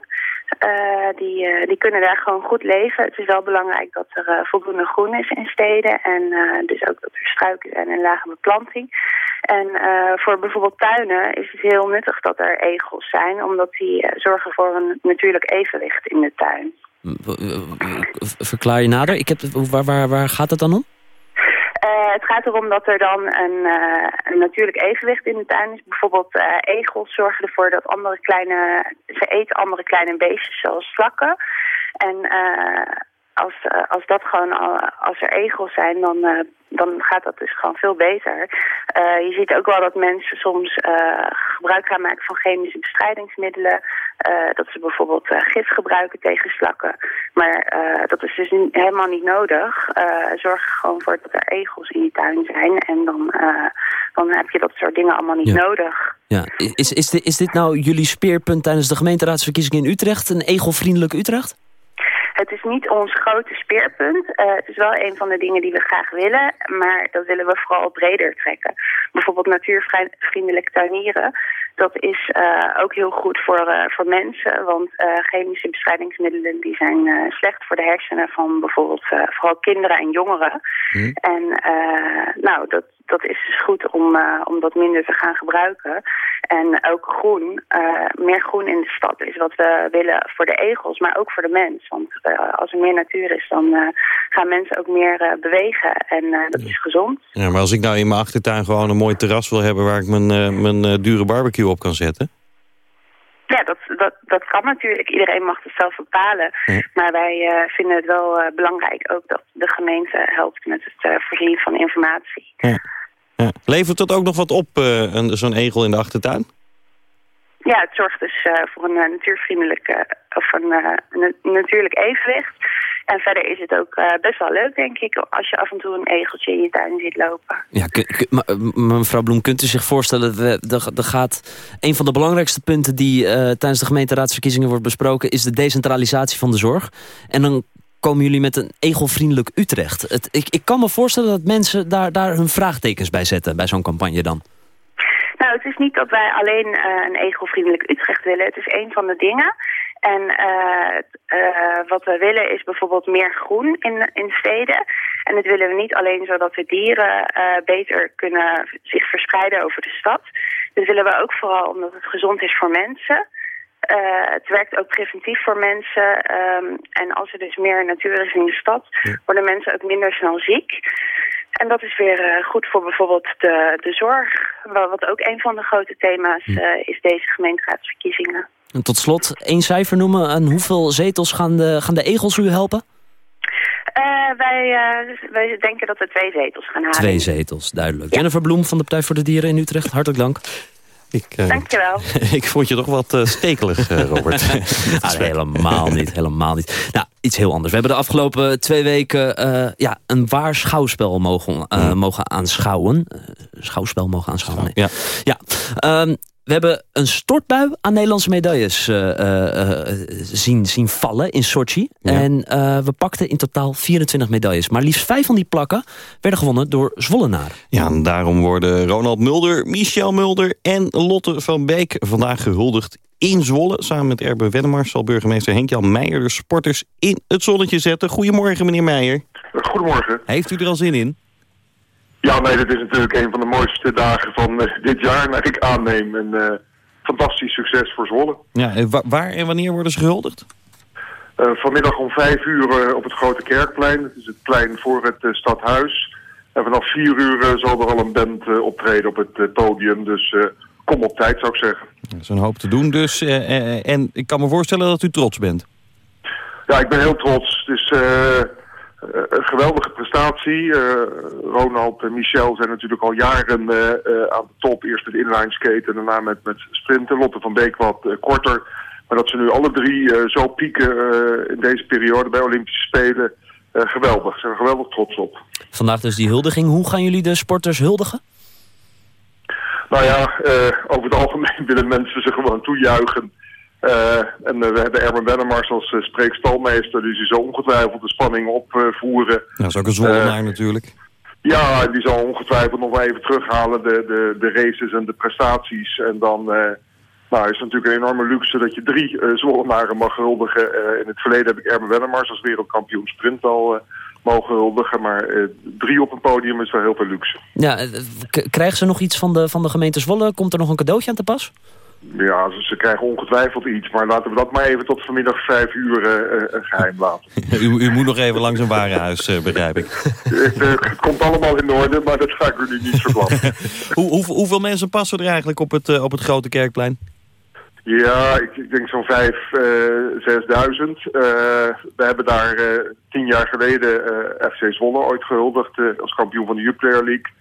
Die, die kunnen daar gewoon goed leven. Het is wel belangrijk dat er voldoende groen is in steden. En dus ook dat er struiken zijn en lage beplanting. En voor bijvoorbeeld tuinen is het heel nuttig dat er egels zijn. Omdat die zorgen voor een natuurlijk evenwicht in de tuin. Verklaar je nader. Ik heb, waar, waar, waar gaat het dan om? Eh, het gaat erom dat er dan een, eh, een natuurlijk evenwicht in de tuin is. Bijvoorbeeld eh, egels zorgen ervoor dat andere kleine... Ze eten andere kleine beestjes zoals slakken. En als, eh, als dat gewoon al- als er egels zijn, dan, eh, dan gaat dat dus gewoon veel beter. Eh, je ziet ook wel dat mensen soms gebruik gaan maken van chemische bestrijdingsmiddelen. Dat ze bijvoorbeeld gif gebruiken tegen slakken. Maar dat is dus niet- helemaal niet nodig. Zorg er gewoon voor dat er egels in je tuin zijn. En dan, dan heb je dat soort dingen allemaal niet Ja. nodig. Ja. Is, is, dit, is dit nou jullie speerpunt tijdens de gemeenteraadsverkiezingen in Utrecht? Een egelvriendelijk Utrecht? Het is niet ons grote speerpunt. Eh, het is wel een van de dingen die we graag willen, maar dat willen we vooral breder trekken. Bijvoorbeeld natuurvriendelijk tuinieren. Dat is eh, ook heel goed voor, eh, voor mensen, want chemische bestrijdingsmiddelen die zijn slecht voor de hersenen van bijvoorbeeld vooral kinderen en jongeren. En eh, nou, dat, dat is dus goed om, eh, om dat minder te gaan gebruiken. En ook groen, eh, meer groen in de stad is wat we willen voor de egels, maar ook voor de mens. Want als er meer natuur is, dan gaan mensen ook meer bewegen en dat is gezond. Ja, maar als ik nou in mijn achtertuin gewoon een mooi terras wil hebben... waar ik mijn, mijn dure barbecue op kan zetten... Ja, dat, dat, dat kan natuurlijk. Iedereen mag het zelf bepalen. Maar wij eh, vinden het wel eh, belangrijk ook dat de gemeente helpt met het eh, voorzien van informatie. Ja. Ja. Levert dat ook nog wat op, een- zo'n egel in de achtertuin? Ja, het zorgt dus voor een natuurvriendelijk eh, of een na- natuurlijk evenwicht. En verder is het ook eh, best wel leuk, denk ik, als je af en toe een egeltje in je tuin ziet lopen. Ja, eh, mevrouw Bloem, kunt u zich voorstellen... we- Er er gaat een van de belangrijkste punten die eh, tijdens de gemeenteraadsverkiezingen wordt besproken... is de decentralisatie van de zorg. En dan komen jullie met een egelvriendelijk Utrecht. Het, ik, ik kan me voorstellen dat mensen daar, daar hun vraagtekens bij zetten... bij zo'n campagne dan. Nou, het is niet dat wij alleen eh, een egelvriendelijk Utrecht willen. Het is een van de dingen. En eh, eh, wat we willen is bijvoorbeeld meer groen in, in steden. En dat willen we niet alleen zodat de dieren eh, beter kunnen zich verspreiden over de stad. Dat willen we ook vooral omdat het gezond is voor mensen. Eh, het werkt ook preventief voor mensen. ehm, en als er dus meer natuur is in de stad, worden mensen ook minder snel ziek. En dat is weer goed voor bijvoorbeeld de, de zorg. Wa- Wat ook een van de grote thema's eh, is deze gemeenteraadsverkiezingen. En tot slot, één cijfer noemen. En hoeveel zetels gaan de, gaan de egels u helpen? Eh, wij, eh, wij denken dat we twee zetels gaan halen. Twee zetels, duidelijk. Jennifer Bloem van de Partij voor de Dieren in Utrecht, hartelijk dank. Ik, eh, Dankjewel. [laughs] ik vond je toch wat stekelig, eh, Robert. [laughs] Ah, helemaal niet, helemaal niet. Nou, iets heel anders. We hebben de afgelopen twee weken eh, ja, een waar schouwspel mogen, eh, mogen aanschouwen. Schouwspel mogen aanschouwen, nee. Ja. ja. Ehm, we hebben een stortbui aan Nederlandse medailles eh, eh, eh, zien, zien vallen in Sochi. En eh, we pakten in totaal 24 medailles. Maar liefst vijf van die plakken werden gewonnen door Zwollenaren. Ja, en daarom worden Ronald Mulder, Michel Mulder en Lotte van Beek vandaag gehuldigd in Zwolle. Samen met Erbe Wennemars zal burgemeester Henk-Jan Meijer de sporters in het zonnetje zetten. Goedemorgen, meneer Meijer. Goedemorgen. Heeft u er al zin in? Ja, nee, dit is natuurlijk een van de mooiste dagen van eh, dit jaar, naar ik aanneem. En eh, fantastisch succes voor Zwolle. Ja, waar en wanneer worden ze gehuldigd? Eh, vanmiddag om vijf uur op het Grote Kerkplein. Dat is het plein voor het stadhuis. En vanaf vier uur zal er al een band optreden op het podium. Dus kom op tijd, zou ik zeggen. Er is een hoop te doen dus. en ik kan me voorstellen dat u trots bent. Ja, ik ben heel trots. Het is eh, een geweldige prestatie. Eh, Ronald en Michel zijn natuurlijk al jaren eh, aan de top. Eerst met inline skate en daarna met, met sprinten. Lotte van Beek wat korter. Maar dat ze nu alle drie zo pieken in deze periode bij Olympische Spelen. geweldig. Ze zijn er geweldig trots op. Vandaag dus die huldiging. Hoe gaan jullie de sporters huldigen? Nou ja, over het algemeen [laughs] willen mensen ze gewoon toejuichen. Eh, en eh, we hebben Erben Wennemars als uh, spreekstalmeester. Dus die zal ongetwijfeld de spanning opvoeren. Nou, dat is ook een zwollenaar natuurlijk. Ja, Ja, die zal ongetwijfeld nog wel even terughalen, de, de, de races en de prestaties. En dan eh, nou, is het natuurlijk een enorme luxe dat je drie uh, Zwollenaren mag huldigen. Eh, in het verleden heb ik Erben Wennemars als wereldkampioen sprint al eh, mogen huldigen. Maar eh, drie op een podium is wel heel veel luxe. Ja, eh, krijgen ze nog iets van de, van de gemeente Zwolle? Komt er nog een cadeautje aan te pas? Ja, ze, ze krijgen ongetwijfeld iets. Maar laten we dat maar even tot vanmiddag vijf uur eh, geheim laten. [laughs] U, u moet nog even langs een warenhuis, eh, begrijp ik. het, het komt allemaal in orde, maar dat ga ik u nu niet verklappen. [laughs] Hoe, hoe, hoeveel mensen passen er eigenlijk op het, op het Grote Kerkplein? Ja, ik, ik denk zo'n vijf, zesduizend. We hebben daar tien jaar geleden FC Zwolle ooit gehuldigd eh, als kampioen van de Jupiler League.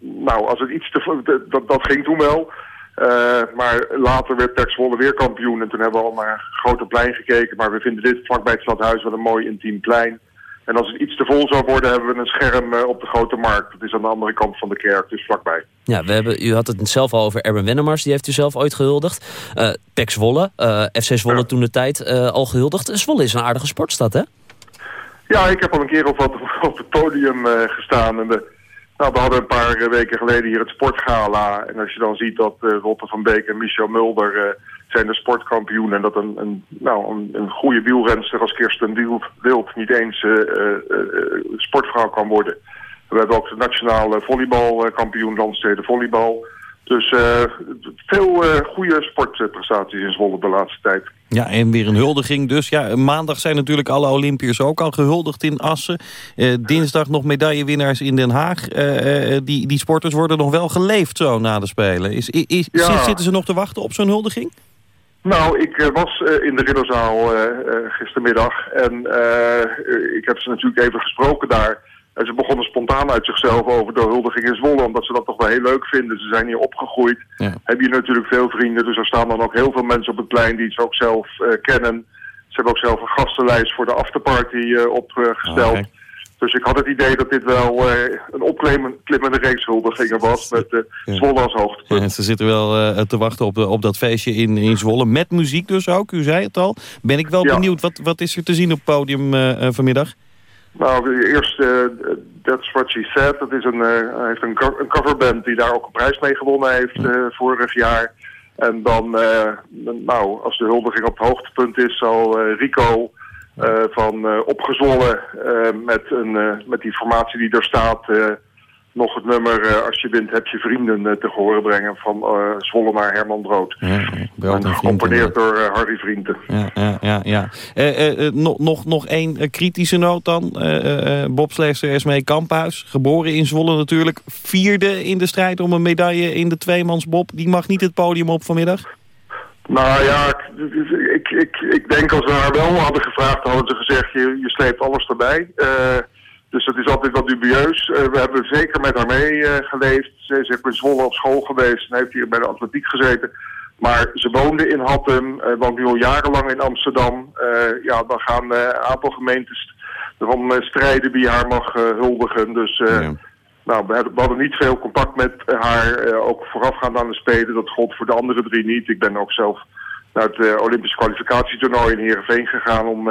Nou, als het iets te... Dat, dat ging toen wel. Eh, maar later werd PEC Zwolle weer kampioen en toen hebben we al naar een grote plein gekeken. Maar we vinden dit vlakbij het stadhuis wel een mooi intiem plein. En als het iets te vol zou worden, hebben we een scherm eh, op de grote markt. Dat is aan de andere kant van de kerk, dus vlakbij. Ja, we hebben, u had het zelf al over Erben Wennemars, die heeft u zelf ooit gehuldigd. Eh Pek Zwolle, FC Zwolle toen de tijd al gehuldigd. Zwolle is een aardige sportstad, hè? Ja, ik heb al een keer op, wat, op het podium gestaan. En de, nou, we hadden een paar eh, weken geleden hier het sportgala. En als je dan ziet dat eh Rotte van Beek en Michel Mulder eh, zijn de sportkampioen. En dat een, een, nou, een, een goede wielrenster als Kirsten Wild, niet eens sportvrouw kan worden. We hebben ook de nationale volleybalkampioen landsteden volleybal. Dus eh, veel eh, goede sportprestaties in Zwolle de laatste tijd. Ja, en weer een huldiging dus. Ja, maandag zijn natuurlijk alle Olympiërs ook al gehuldigd in Assen. Eh, dinsdag nog medaillewinnaars in Den Haag. Die, die sporters worden nog wel geleefd zo na de Spelen. Is, is, Ja. Zitten ze nog te wachten op zo'n huldiging? Nou, ik was in de Ridderzaal gistermiddag en ik heb ze natuurlijk even gesproken daar. En ze begonnen spontaan uit zichzelf over de huldiging in Zwolle, omdat ze dat toch wel heel leuk vinden. Ze zijn hier opgegroeid, Ja. hebben hier natuurlijk veel vrienden, dus er staan dan ook heel veel mensen op het plein die ze ook zelf eh, kennen. Ze hebben ook zelf een gastenlijst voor de afterparty eh, opgesteld. Oké. Dus ik had het idee dat dit wel eh, een opklimmende reeks huldigingen was met eh, Zwolle als hoogtepunt. Ja, ze zitten wel te wachten op, op dat feestje in, in Zwolle. Met muziek dus ook, u zei het al. Ben ik wel Ja. benieuwd, wat, wat is er te zien op het podium vanmiddag? Nou, eerst eh, That's What She Said. Dat is een, hij heeft een, een coverband die daar ook een prijs mee gewonnen heeft eh, vorig jaar. En dan, nou, als de huldiging op het hoogtepunt is, zal Rico van Opgezwollen met, een, met die formatie die er staat... nog het nummer eh, Als je wint heb je vrienden eh, te horen brengen van eh Zwolle naar Herman Brood. Ja, Vrienden. Gecomponeerd door Harry Vrienden. Ja, ja, ja. ja. Nog, nog, nog één kritische noot dan. Eh, bobsleester Esmee Kamphuis, geboren in Zwolle natuurlijk. Vierde in de strijd om een medaille in de tweemansbob. Die mag niet het podium op vanmiddag. Nou ja, ik, ik, ik, ik denk als we haar wel hadden gevraagd, hadden ze gezegd, je, je sleept alles erbij. Eh, dus dat is altijd wat dubieus. Eh, we hebben zeker met haar mee eh, geleefd. Ze is ook in Zwolle op school geweest en heeft hier bij de atletiek gezeten. Maar ze woonde in Hattem, eh, woont nu al jarenlang in Amsterdam. Ja, dan gaan een aantal gemeentes erom strijden wie haar mag huldigen. Dus nou, we hadden, niet veel contact met haar, ook voorafgaand aan de Spelen. Dat gold voor de andere drie niet. Ik ben ook zelf naar het eh, Olympisch kwalificatietoernooi in Heerenveen gegaan om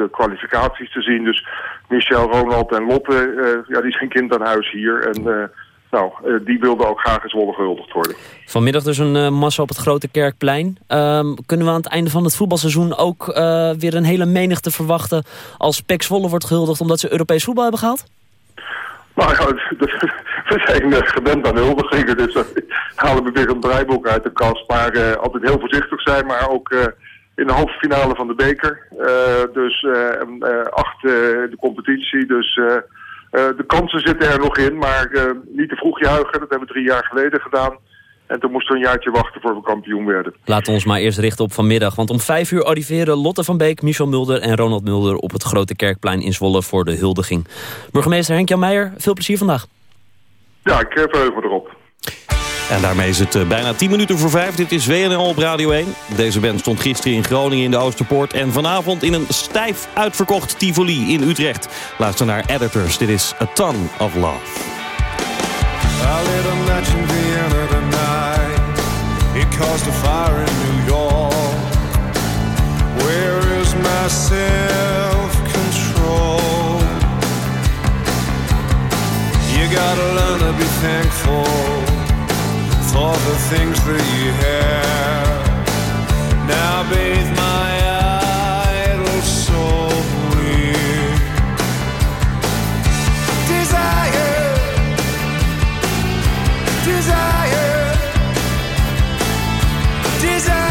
de kwalificaties te zien. Dus Michel, Ronald en Lotte, eh, ja, die is geen kind aan huis hier. En eh, nou, eh, die wilden ook graag in Zwolle gehuldigd worden. Vanmiddag dus een massa op het Grote Kerkplein. Ehm, kunnen we aan het einde van het voetbalseizoen ook weer een hele menigte verwachten... als Pek Zwolle wordt gehuldigd omdat ze Europees voetbal hebben gehaald? Maar ja, [laughs] we zijn gewend aan huldigingen, dus dan [laughs] halen we weer een draaiboek uit de kast. Maar altijd heel voorzichtig zijn, maar ook in de halve finale van de beker. Eh, dus eh, eh, acht de competitie, dus de kansen zitten er nog in. Maar niet te vroeg juichen, dat hebben we drie jaar geleden gedaan. En toen moesten we een jaartje wachten voor we kampioen werden. Laten we ons maar eerst richten op vanmiddag. Want om vijf uur arriveren Lotte van Beek, Michel Mulder en Ronald Mulder... op het Grote Kerkplein in Zwolle voor de huldiging. Burgemeester Henk-Jan Meijer, veel plezier vandaag. Ja, ik verheug me erop. En daarmee is het eh, bijna 10 minuten voor 5. Dit is WNL op Radio 1. Deze band stond gisteren in Groningen in de Oosterpoort. En vanavond in een stijf uitverkocht Tivoli in Utrecht. Luister naar Editors. Dit is A Ton of Love. A match in Vienna tonight. It caused a fire in New York. Where is my self-control? thankful for the things that you have. Now bathe my idle soul with desire, desire, desire,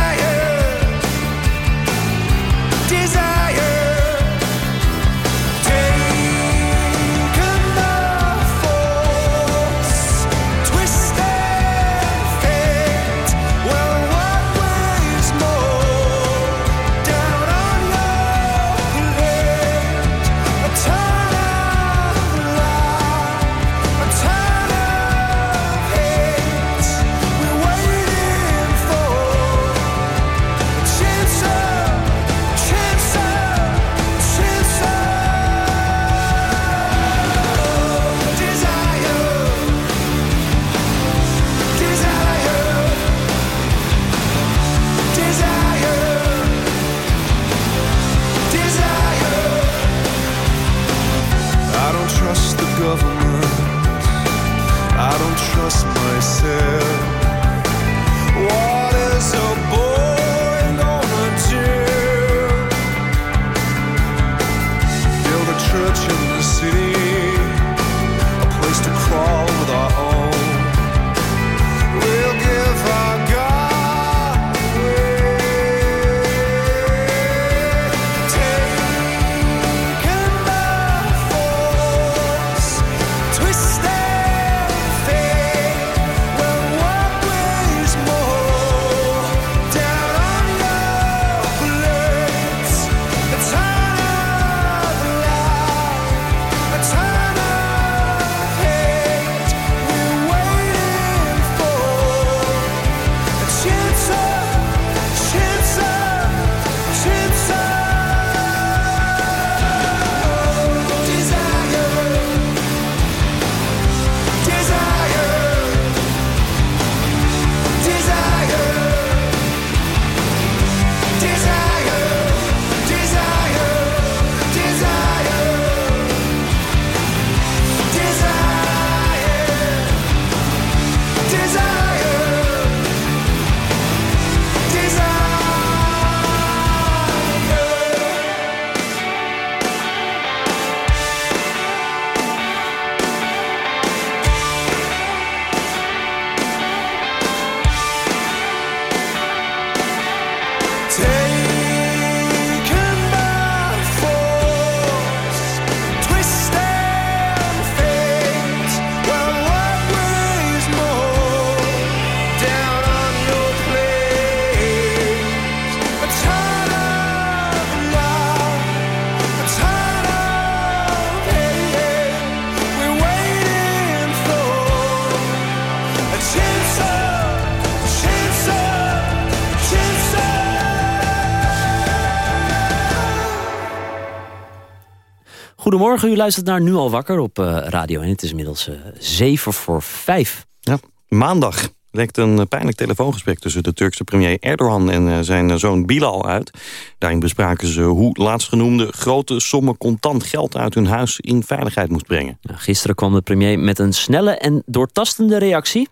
Goedemorgen, u luistert naar Nu al wakker op eh, Radio en Het is inmiddels eh 7 voor 5. Ja, maandag lekt een pijnlijk telefoongesprek tussen de Turkse premier Erdogan en eh, zijn zoon Bilal uit. Daarin bespraken ze hoe laatstgenoemde grote sommen contant geld uit hun huis in veiligheid moest brengen. Gisteren kwam de premier met een snelle en doortastende reactie.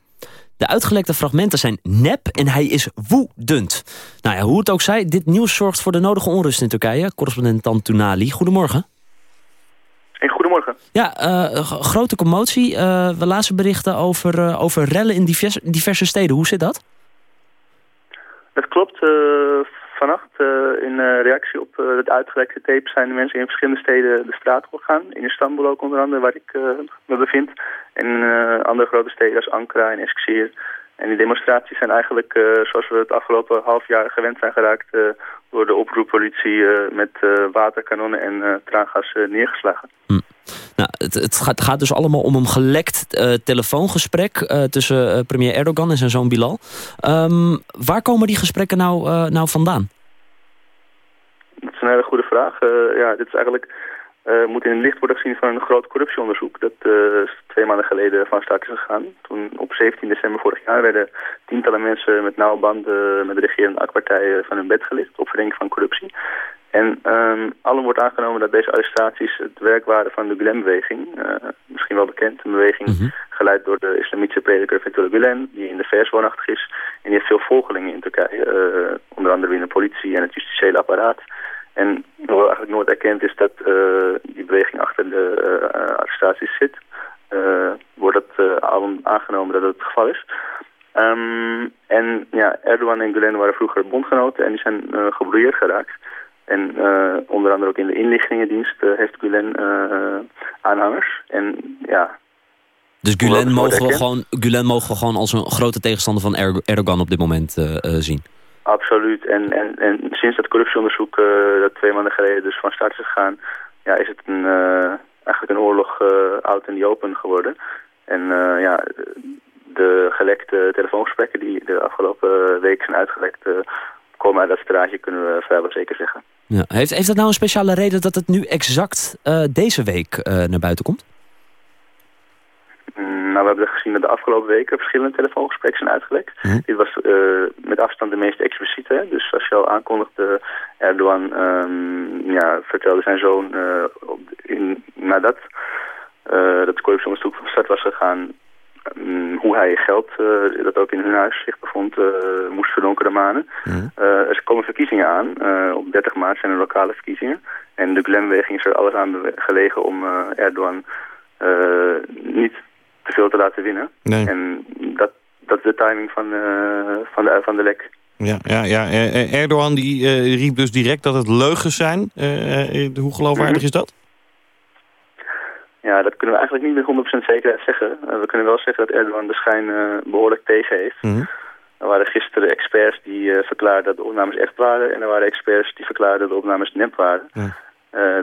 De uitgelekte fragmenten zijn nep en hij is woedend. Nou ja, hoe het ook zij, dit nieuws zorgt voor de nodige onrust in Turkije. Correspondent Tantunali, goedemorgen. Hey, goedemorgen. Ja, eh, grote commotie. Eh, we lazen berichten over, eh, over rellen in diverse, diverse steden. Hoe zit dat? Dat klopt. vannacht in reactie op het uitgelekte tape zijn de mensen in verschillende steden de straat op gegaan. In Istanbul ook onder andere, waar ik me bevind. En andere grote steden als Ankara en Eskişehir. En die demonstraties zijn eigenlijk, eh, zoals we het afgelopen half jaar gewend zijn geraakt... eh, door de oproeppolitie eh, met waterkanonnen en traangas neergeslagen. Nou, het, het gaat, gaat dus allemaal om een gelekt telefoongesprek tussen premier Erdogan en zijn zoon Bilal. Ehm, waar komen die gesprekken nou, nou vandaan? Dat is een hele goede vraag. Ja, dit is eigenlijk, eh, moet in het licht worden gezien van een groot corruptieonderzoek. Dat eh, is twee maanden geleden van start is gegaan. Toen op 17 december vorig jaar werden tientallen mensen met nauwe banden met de regerende AK-partij van hun bed gelicht op verdenking van corruptie. En um, allen wordt aangenomen dat deze arrestaties het werk waren van de Gulen-beweging. Uh, misschien wel bekend, een beweging Mhm. geleid door de islamitische prediker Fethullah Gulen, die in de VS woonachtig is. En die heeft veel volgelingen in Turkije, uh, onder andere in de politie en het justitiële apparaat. En wat eigenlijk nooit erkend is dat uh, die beweging achter de uh, arrestaties zit, uh, wordt het al aangenomen dat het het geval is. Um, en ja, Erdogan en Gulen waren vroeger bondgenoten en die zijn uh, gebrouilleerd geraakt. En uh, onder andere ook in de inlichtingendienst uh, heeft Gulen aanhangers. En ja... Dus Gulen mogen, we gewoon, Gulen mogen we gewoon als een grote tegenstander van Erdogan op dit moment zien? Absoluut. En, en, en sinds dat corruptieonderzoek dat twee maanden geleden dus van start is gegaan... Ja, is het een, eigenlijk een oorlog out in the open geworden. En ja, de gelekte telefoongesprekken die de afgelopen week zijn uitgelekt... komen uit dat straatje, kunnen we vrijwel zeker zeggen. Ja. Heeft, heeft dat nou een speciale reden dat het nu exact deze week naar buiten komt? Mm, nou, we hebben gezien dat de afgelopen weken verschillende telefoongesprekken zijn uitgelekt. Hm. Dit was uh, met afstand de meest expliciete. Dus als je al aankondigde, Erdogan um, ja, vertelde zijn zoon in, nadat dat corruptieonderzoek van start was gegaan... Um, hoe hij geld, uh, dat ook in hun huis zich bevond, uh, moest verdonkere manen. Mm. Uh, er komen verkiezingen aan. op 30 maart zijn er lokale verkiezingen. En de Gulen-beweging is er alles aan gelegen om Erdogan niet te veel te laten winnen. Nee. En dat, dat is de timing van, van, de, van de lek. Ja, ja, ja. Erdogan die riep dus direct dat het leugens zijn. hoe geloofwaardig Mhm. is dat? Ja, dat kunnen we eigenlijk niet met 100% zekerheid zeggen. Uh, we kunnen wel zeggen dat Erdogan de schijn behoorlijk tegen heeft. Mm -hmm. Er waren gisteren experts die verklaarden dat de opnames echt waren. En er waren experts die verklaarden dat de opnames nep waren. Ja.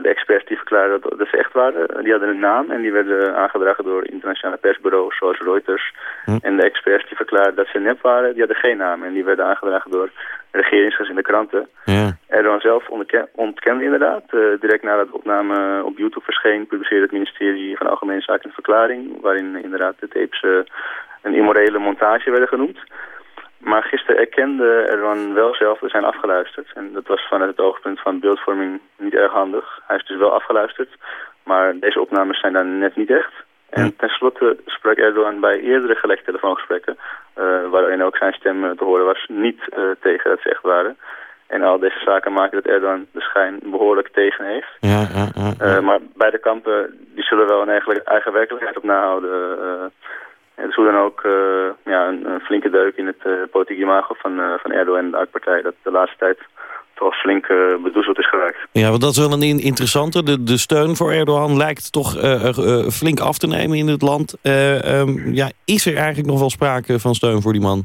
De experts die verklaarden dat, dat, ze echt waren, die hadden een naam. En die werden aangedragen door internationale persbureaus zoals Reuters. Hm. En de experts die verklaarden dat ze nep waren, die hadden geen naam. En die werden aangedragen door regeringsgezinde kranten. Ja. Erdogan zelf ontken, ontkende inderdaad. Uh, direct nadat de opname op YouTube verscheen, publiceerde het ministerie van Algemene Zaken een verklaring. Waarin inderdaad de tapes uh, een immorele montage werden genoemd. Maar gisteren erkende Erdogan wel zelf te zijn afgeluisterd. En dat was vanuit het oogpunt van beeldvorming niet erg handig. Hij is dus wel afgeluisterd. Maar deze opnames zijn daar net niet echt. En tenslotte sprak Erdogan bij eerdere gelekte telefoongesprekken, uh, waarin ook zijn stem te horen was, niet uh, tegen dat ze echt waren. En al deze zaken maken dat Erdogan de schijn behoorlijk tegen heeft. Ja, ja, ja, uh, maar beide kampen die zullen wel een eigen, eigen werkelijkheid op nahouden. En dus hoe dan ook ja, een, een, flinke deuk in het politieke imago van, van Erdogan en de AK-partij dat de laatste tijd toch flink uh, bedoezeld is geraakt. Ja, want dat is wel een interessante. De, de steun voor Erdogan lijkt toch uh, uh, flink af te nemen in het land. Um, ja, is er eigenlijk nog wel sprake van steun voor die man?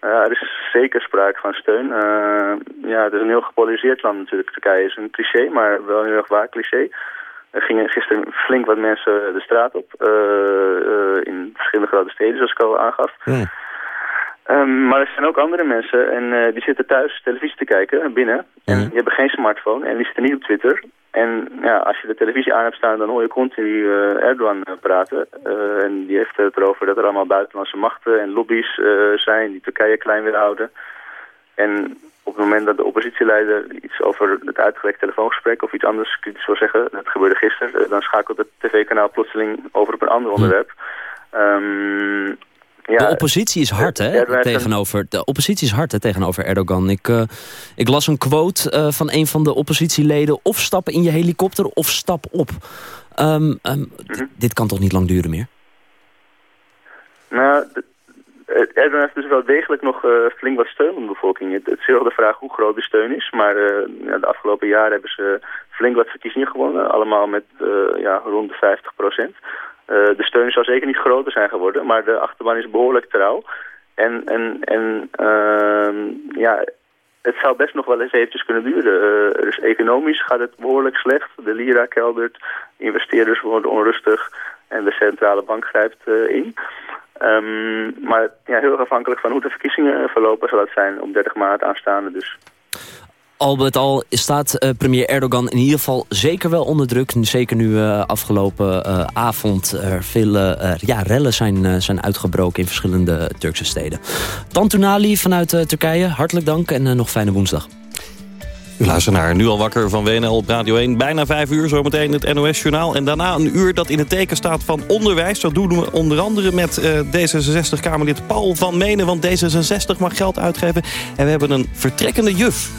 er is zeker sprake van steun. ja, het is een heel gepolariseerd land natuurlijk. Turkije is een cliché, maar wel een heel erg waar cliché. Er gingen gisteren flink wat mensen de straat op. in verschillende grote steden, zoals ik al aangaf. Um, maar er zijn ook andere mensen en uh, die zitten thuis televisie te kijken, binnen. En die hebben geen smartphone en die zitten niet op Twitter. En ja, als je de televisie aan hebt staan, dan hoor je continu uh, Erdogan uh, praten. en die heeft het erover dat er allemaal buitenlandse machten en lobby's zijn die Turkije klein willen houden. En op het moment dat de oppositieleider iets over het uitgelekte telefoongesprek of iets anders kritisch wil zeggen, dat gebeurde gisteren, dan schakelt het tv-kanaal plotseling over op een ander onderwerp. Um, ja, de oppositie is hard, hè, ja, tegenover, de oppositie is hard hè, tegenover Erdogan. Ik, uh, ik las een quote uh, van een van de oppositieleden... of stap in je helikopter of stap op. Um, um, mm -hmm. Dit kan toch niet lang duren meer? Nou, Erdogan heeft dus wel degelijk nog uh, flink wat steun van de bevolking. Het, is heel de vraag hoe groot de steun is. Maar ja, de afgelopen jaren hebben ze flink wat verkiezingen gewonnen. Allemaal met ja, rond de 50 procent. De steun zal zeker niet groter zijn geworden, maar de achterban is behoorlijk trouw. En, en, en uh, ja, het zou best nog wel eens eventjes kunnen duren. Dus economisch gaat het behoorlijk slecht. De lira keldert, investeerders worden onrustig en de centrale bank grijpt in. Um, maar ja, heel afhankelijk van hoe de verkiezingen verlopen zal het zijn op 30 maart aanstaande dus. Al met al staat uh, premier Erdogan in ieder geval zeker wel onder druk. Zeker nu uh, afgelopen avond er veel ja, rellen zijn, zijn uitgebroken in verschillende Turkse steden. Tantunali vanuit Turkije, hartelijk dank en nog fijne woensdag. U luistert naar Nu al wakker van WNL op Radio 1. Bijna vijf uur, zometeen het NOS-journaal. En daarna een uur dat in het teken staat van onderwijs. Dat doen we onder andere met eh, D66-Kamerlid Paul van Menen. Want D66 mag geld uitgeven. En we hebben een vertrekkende juf.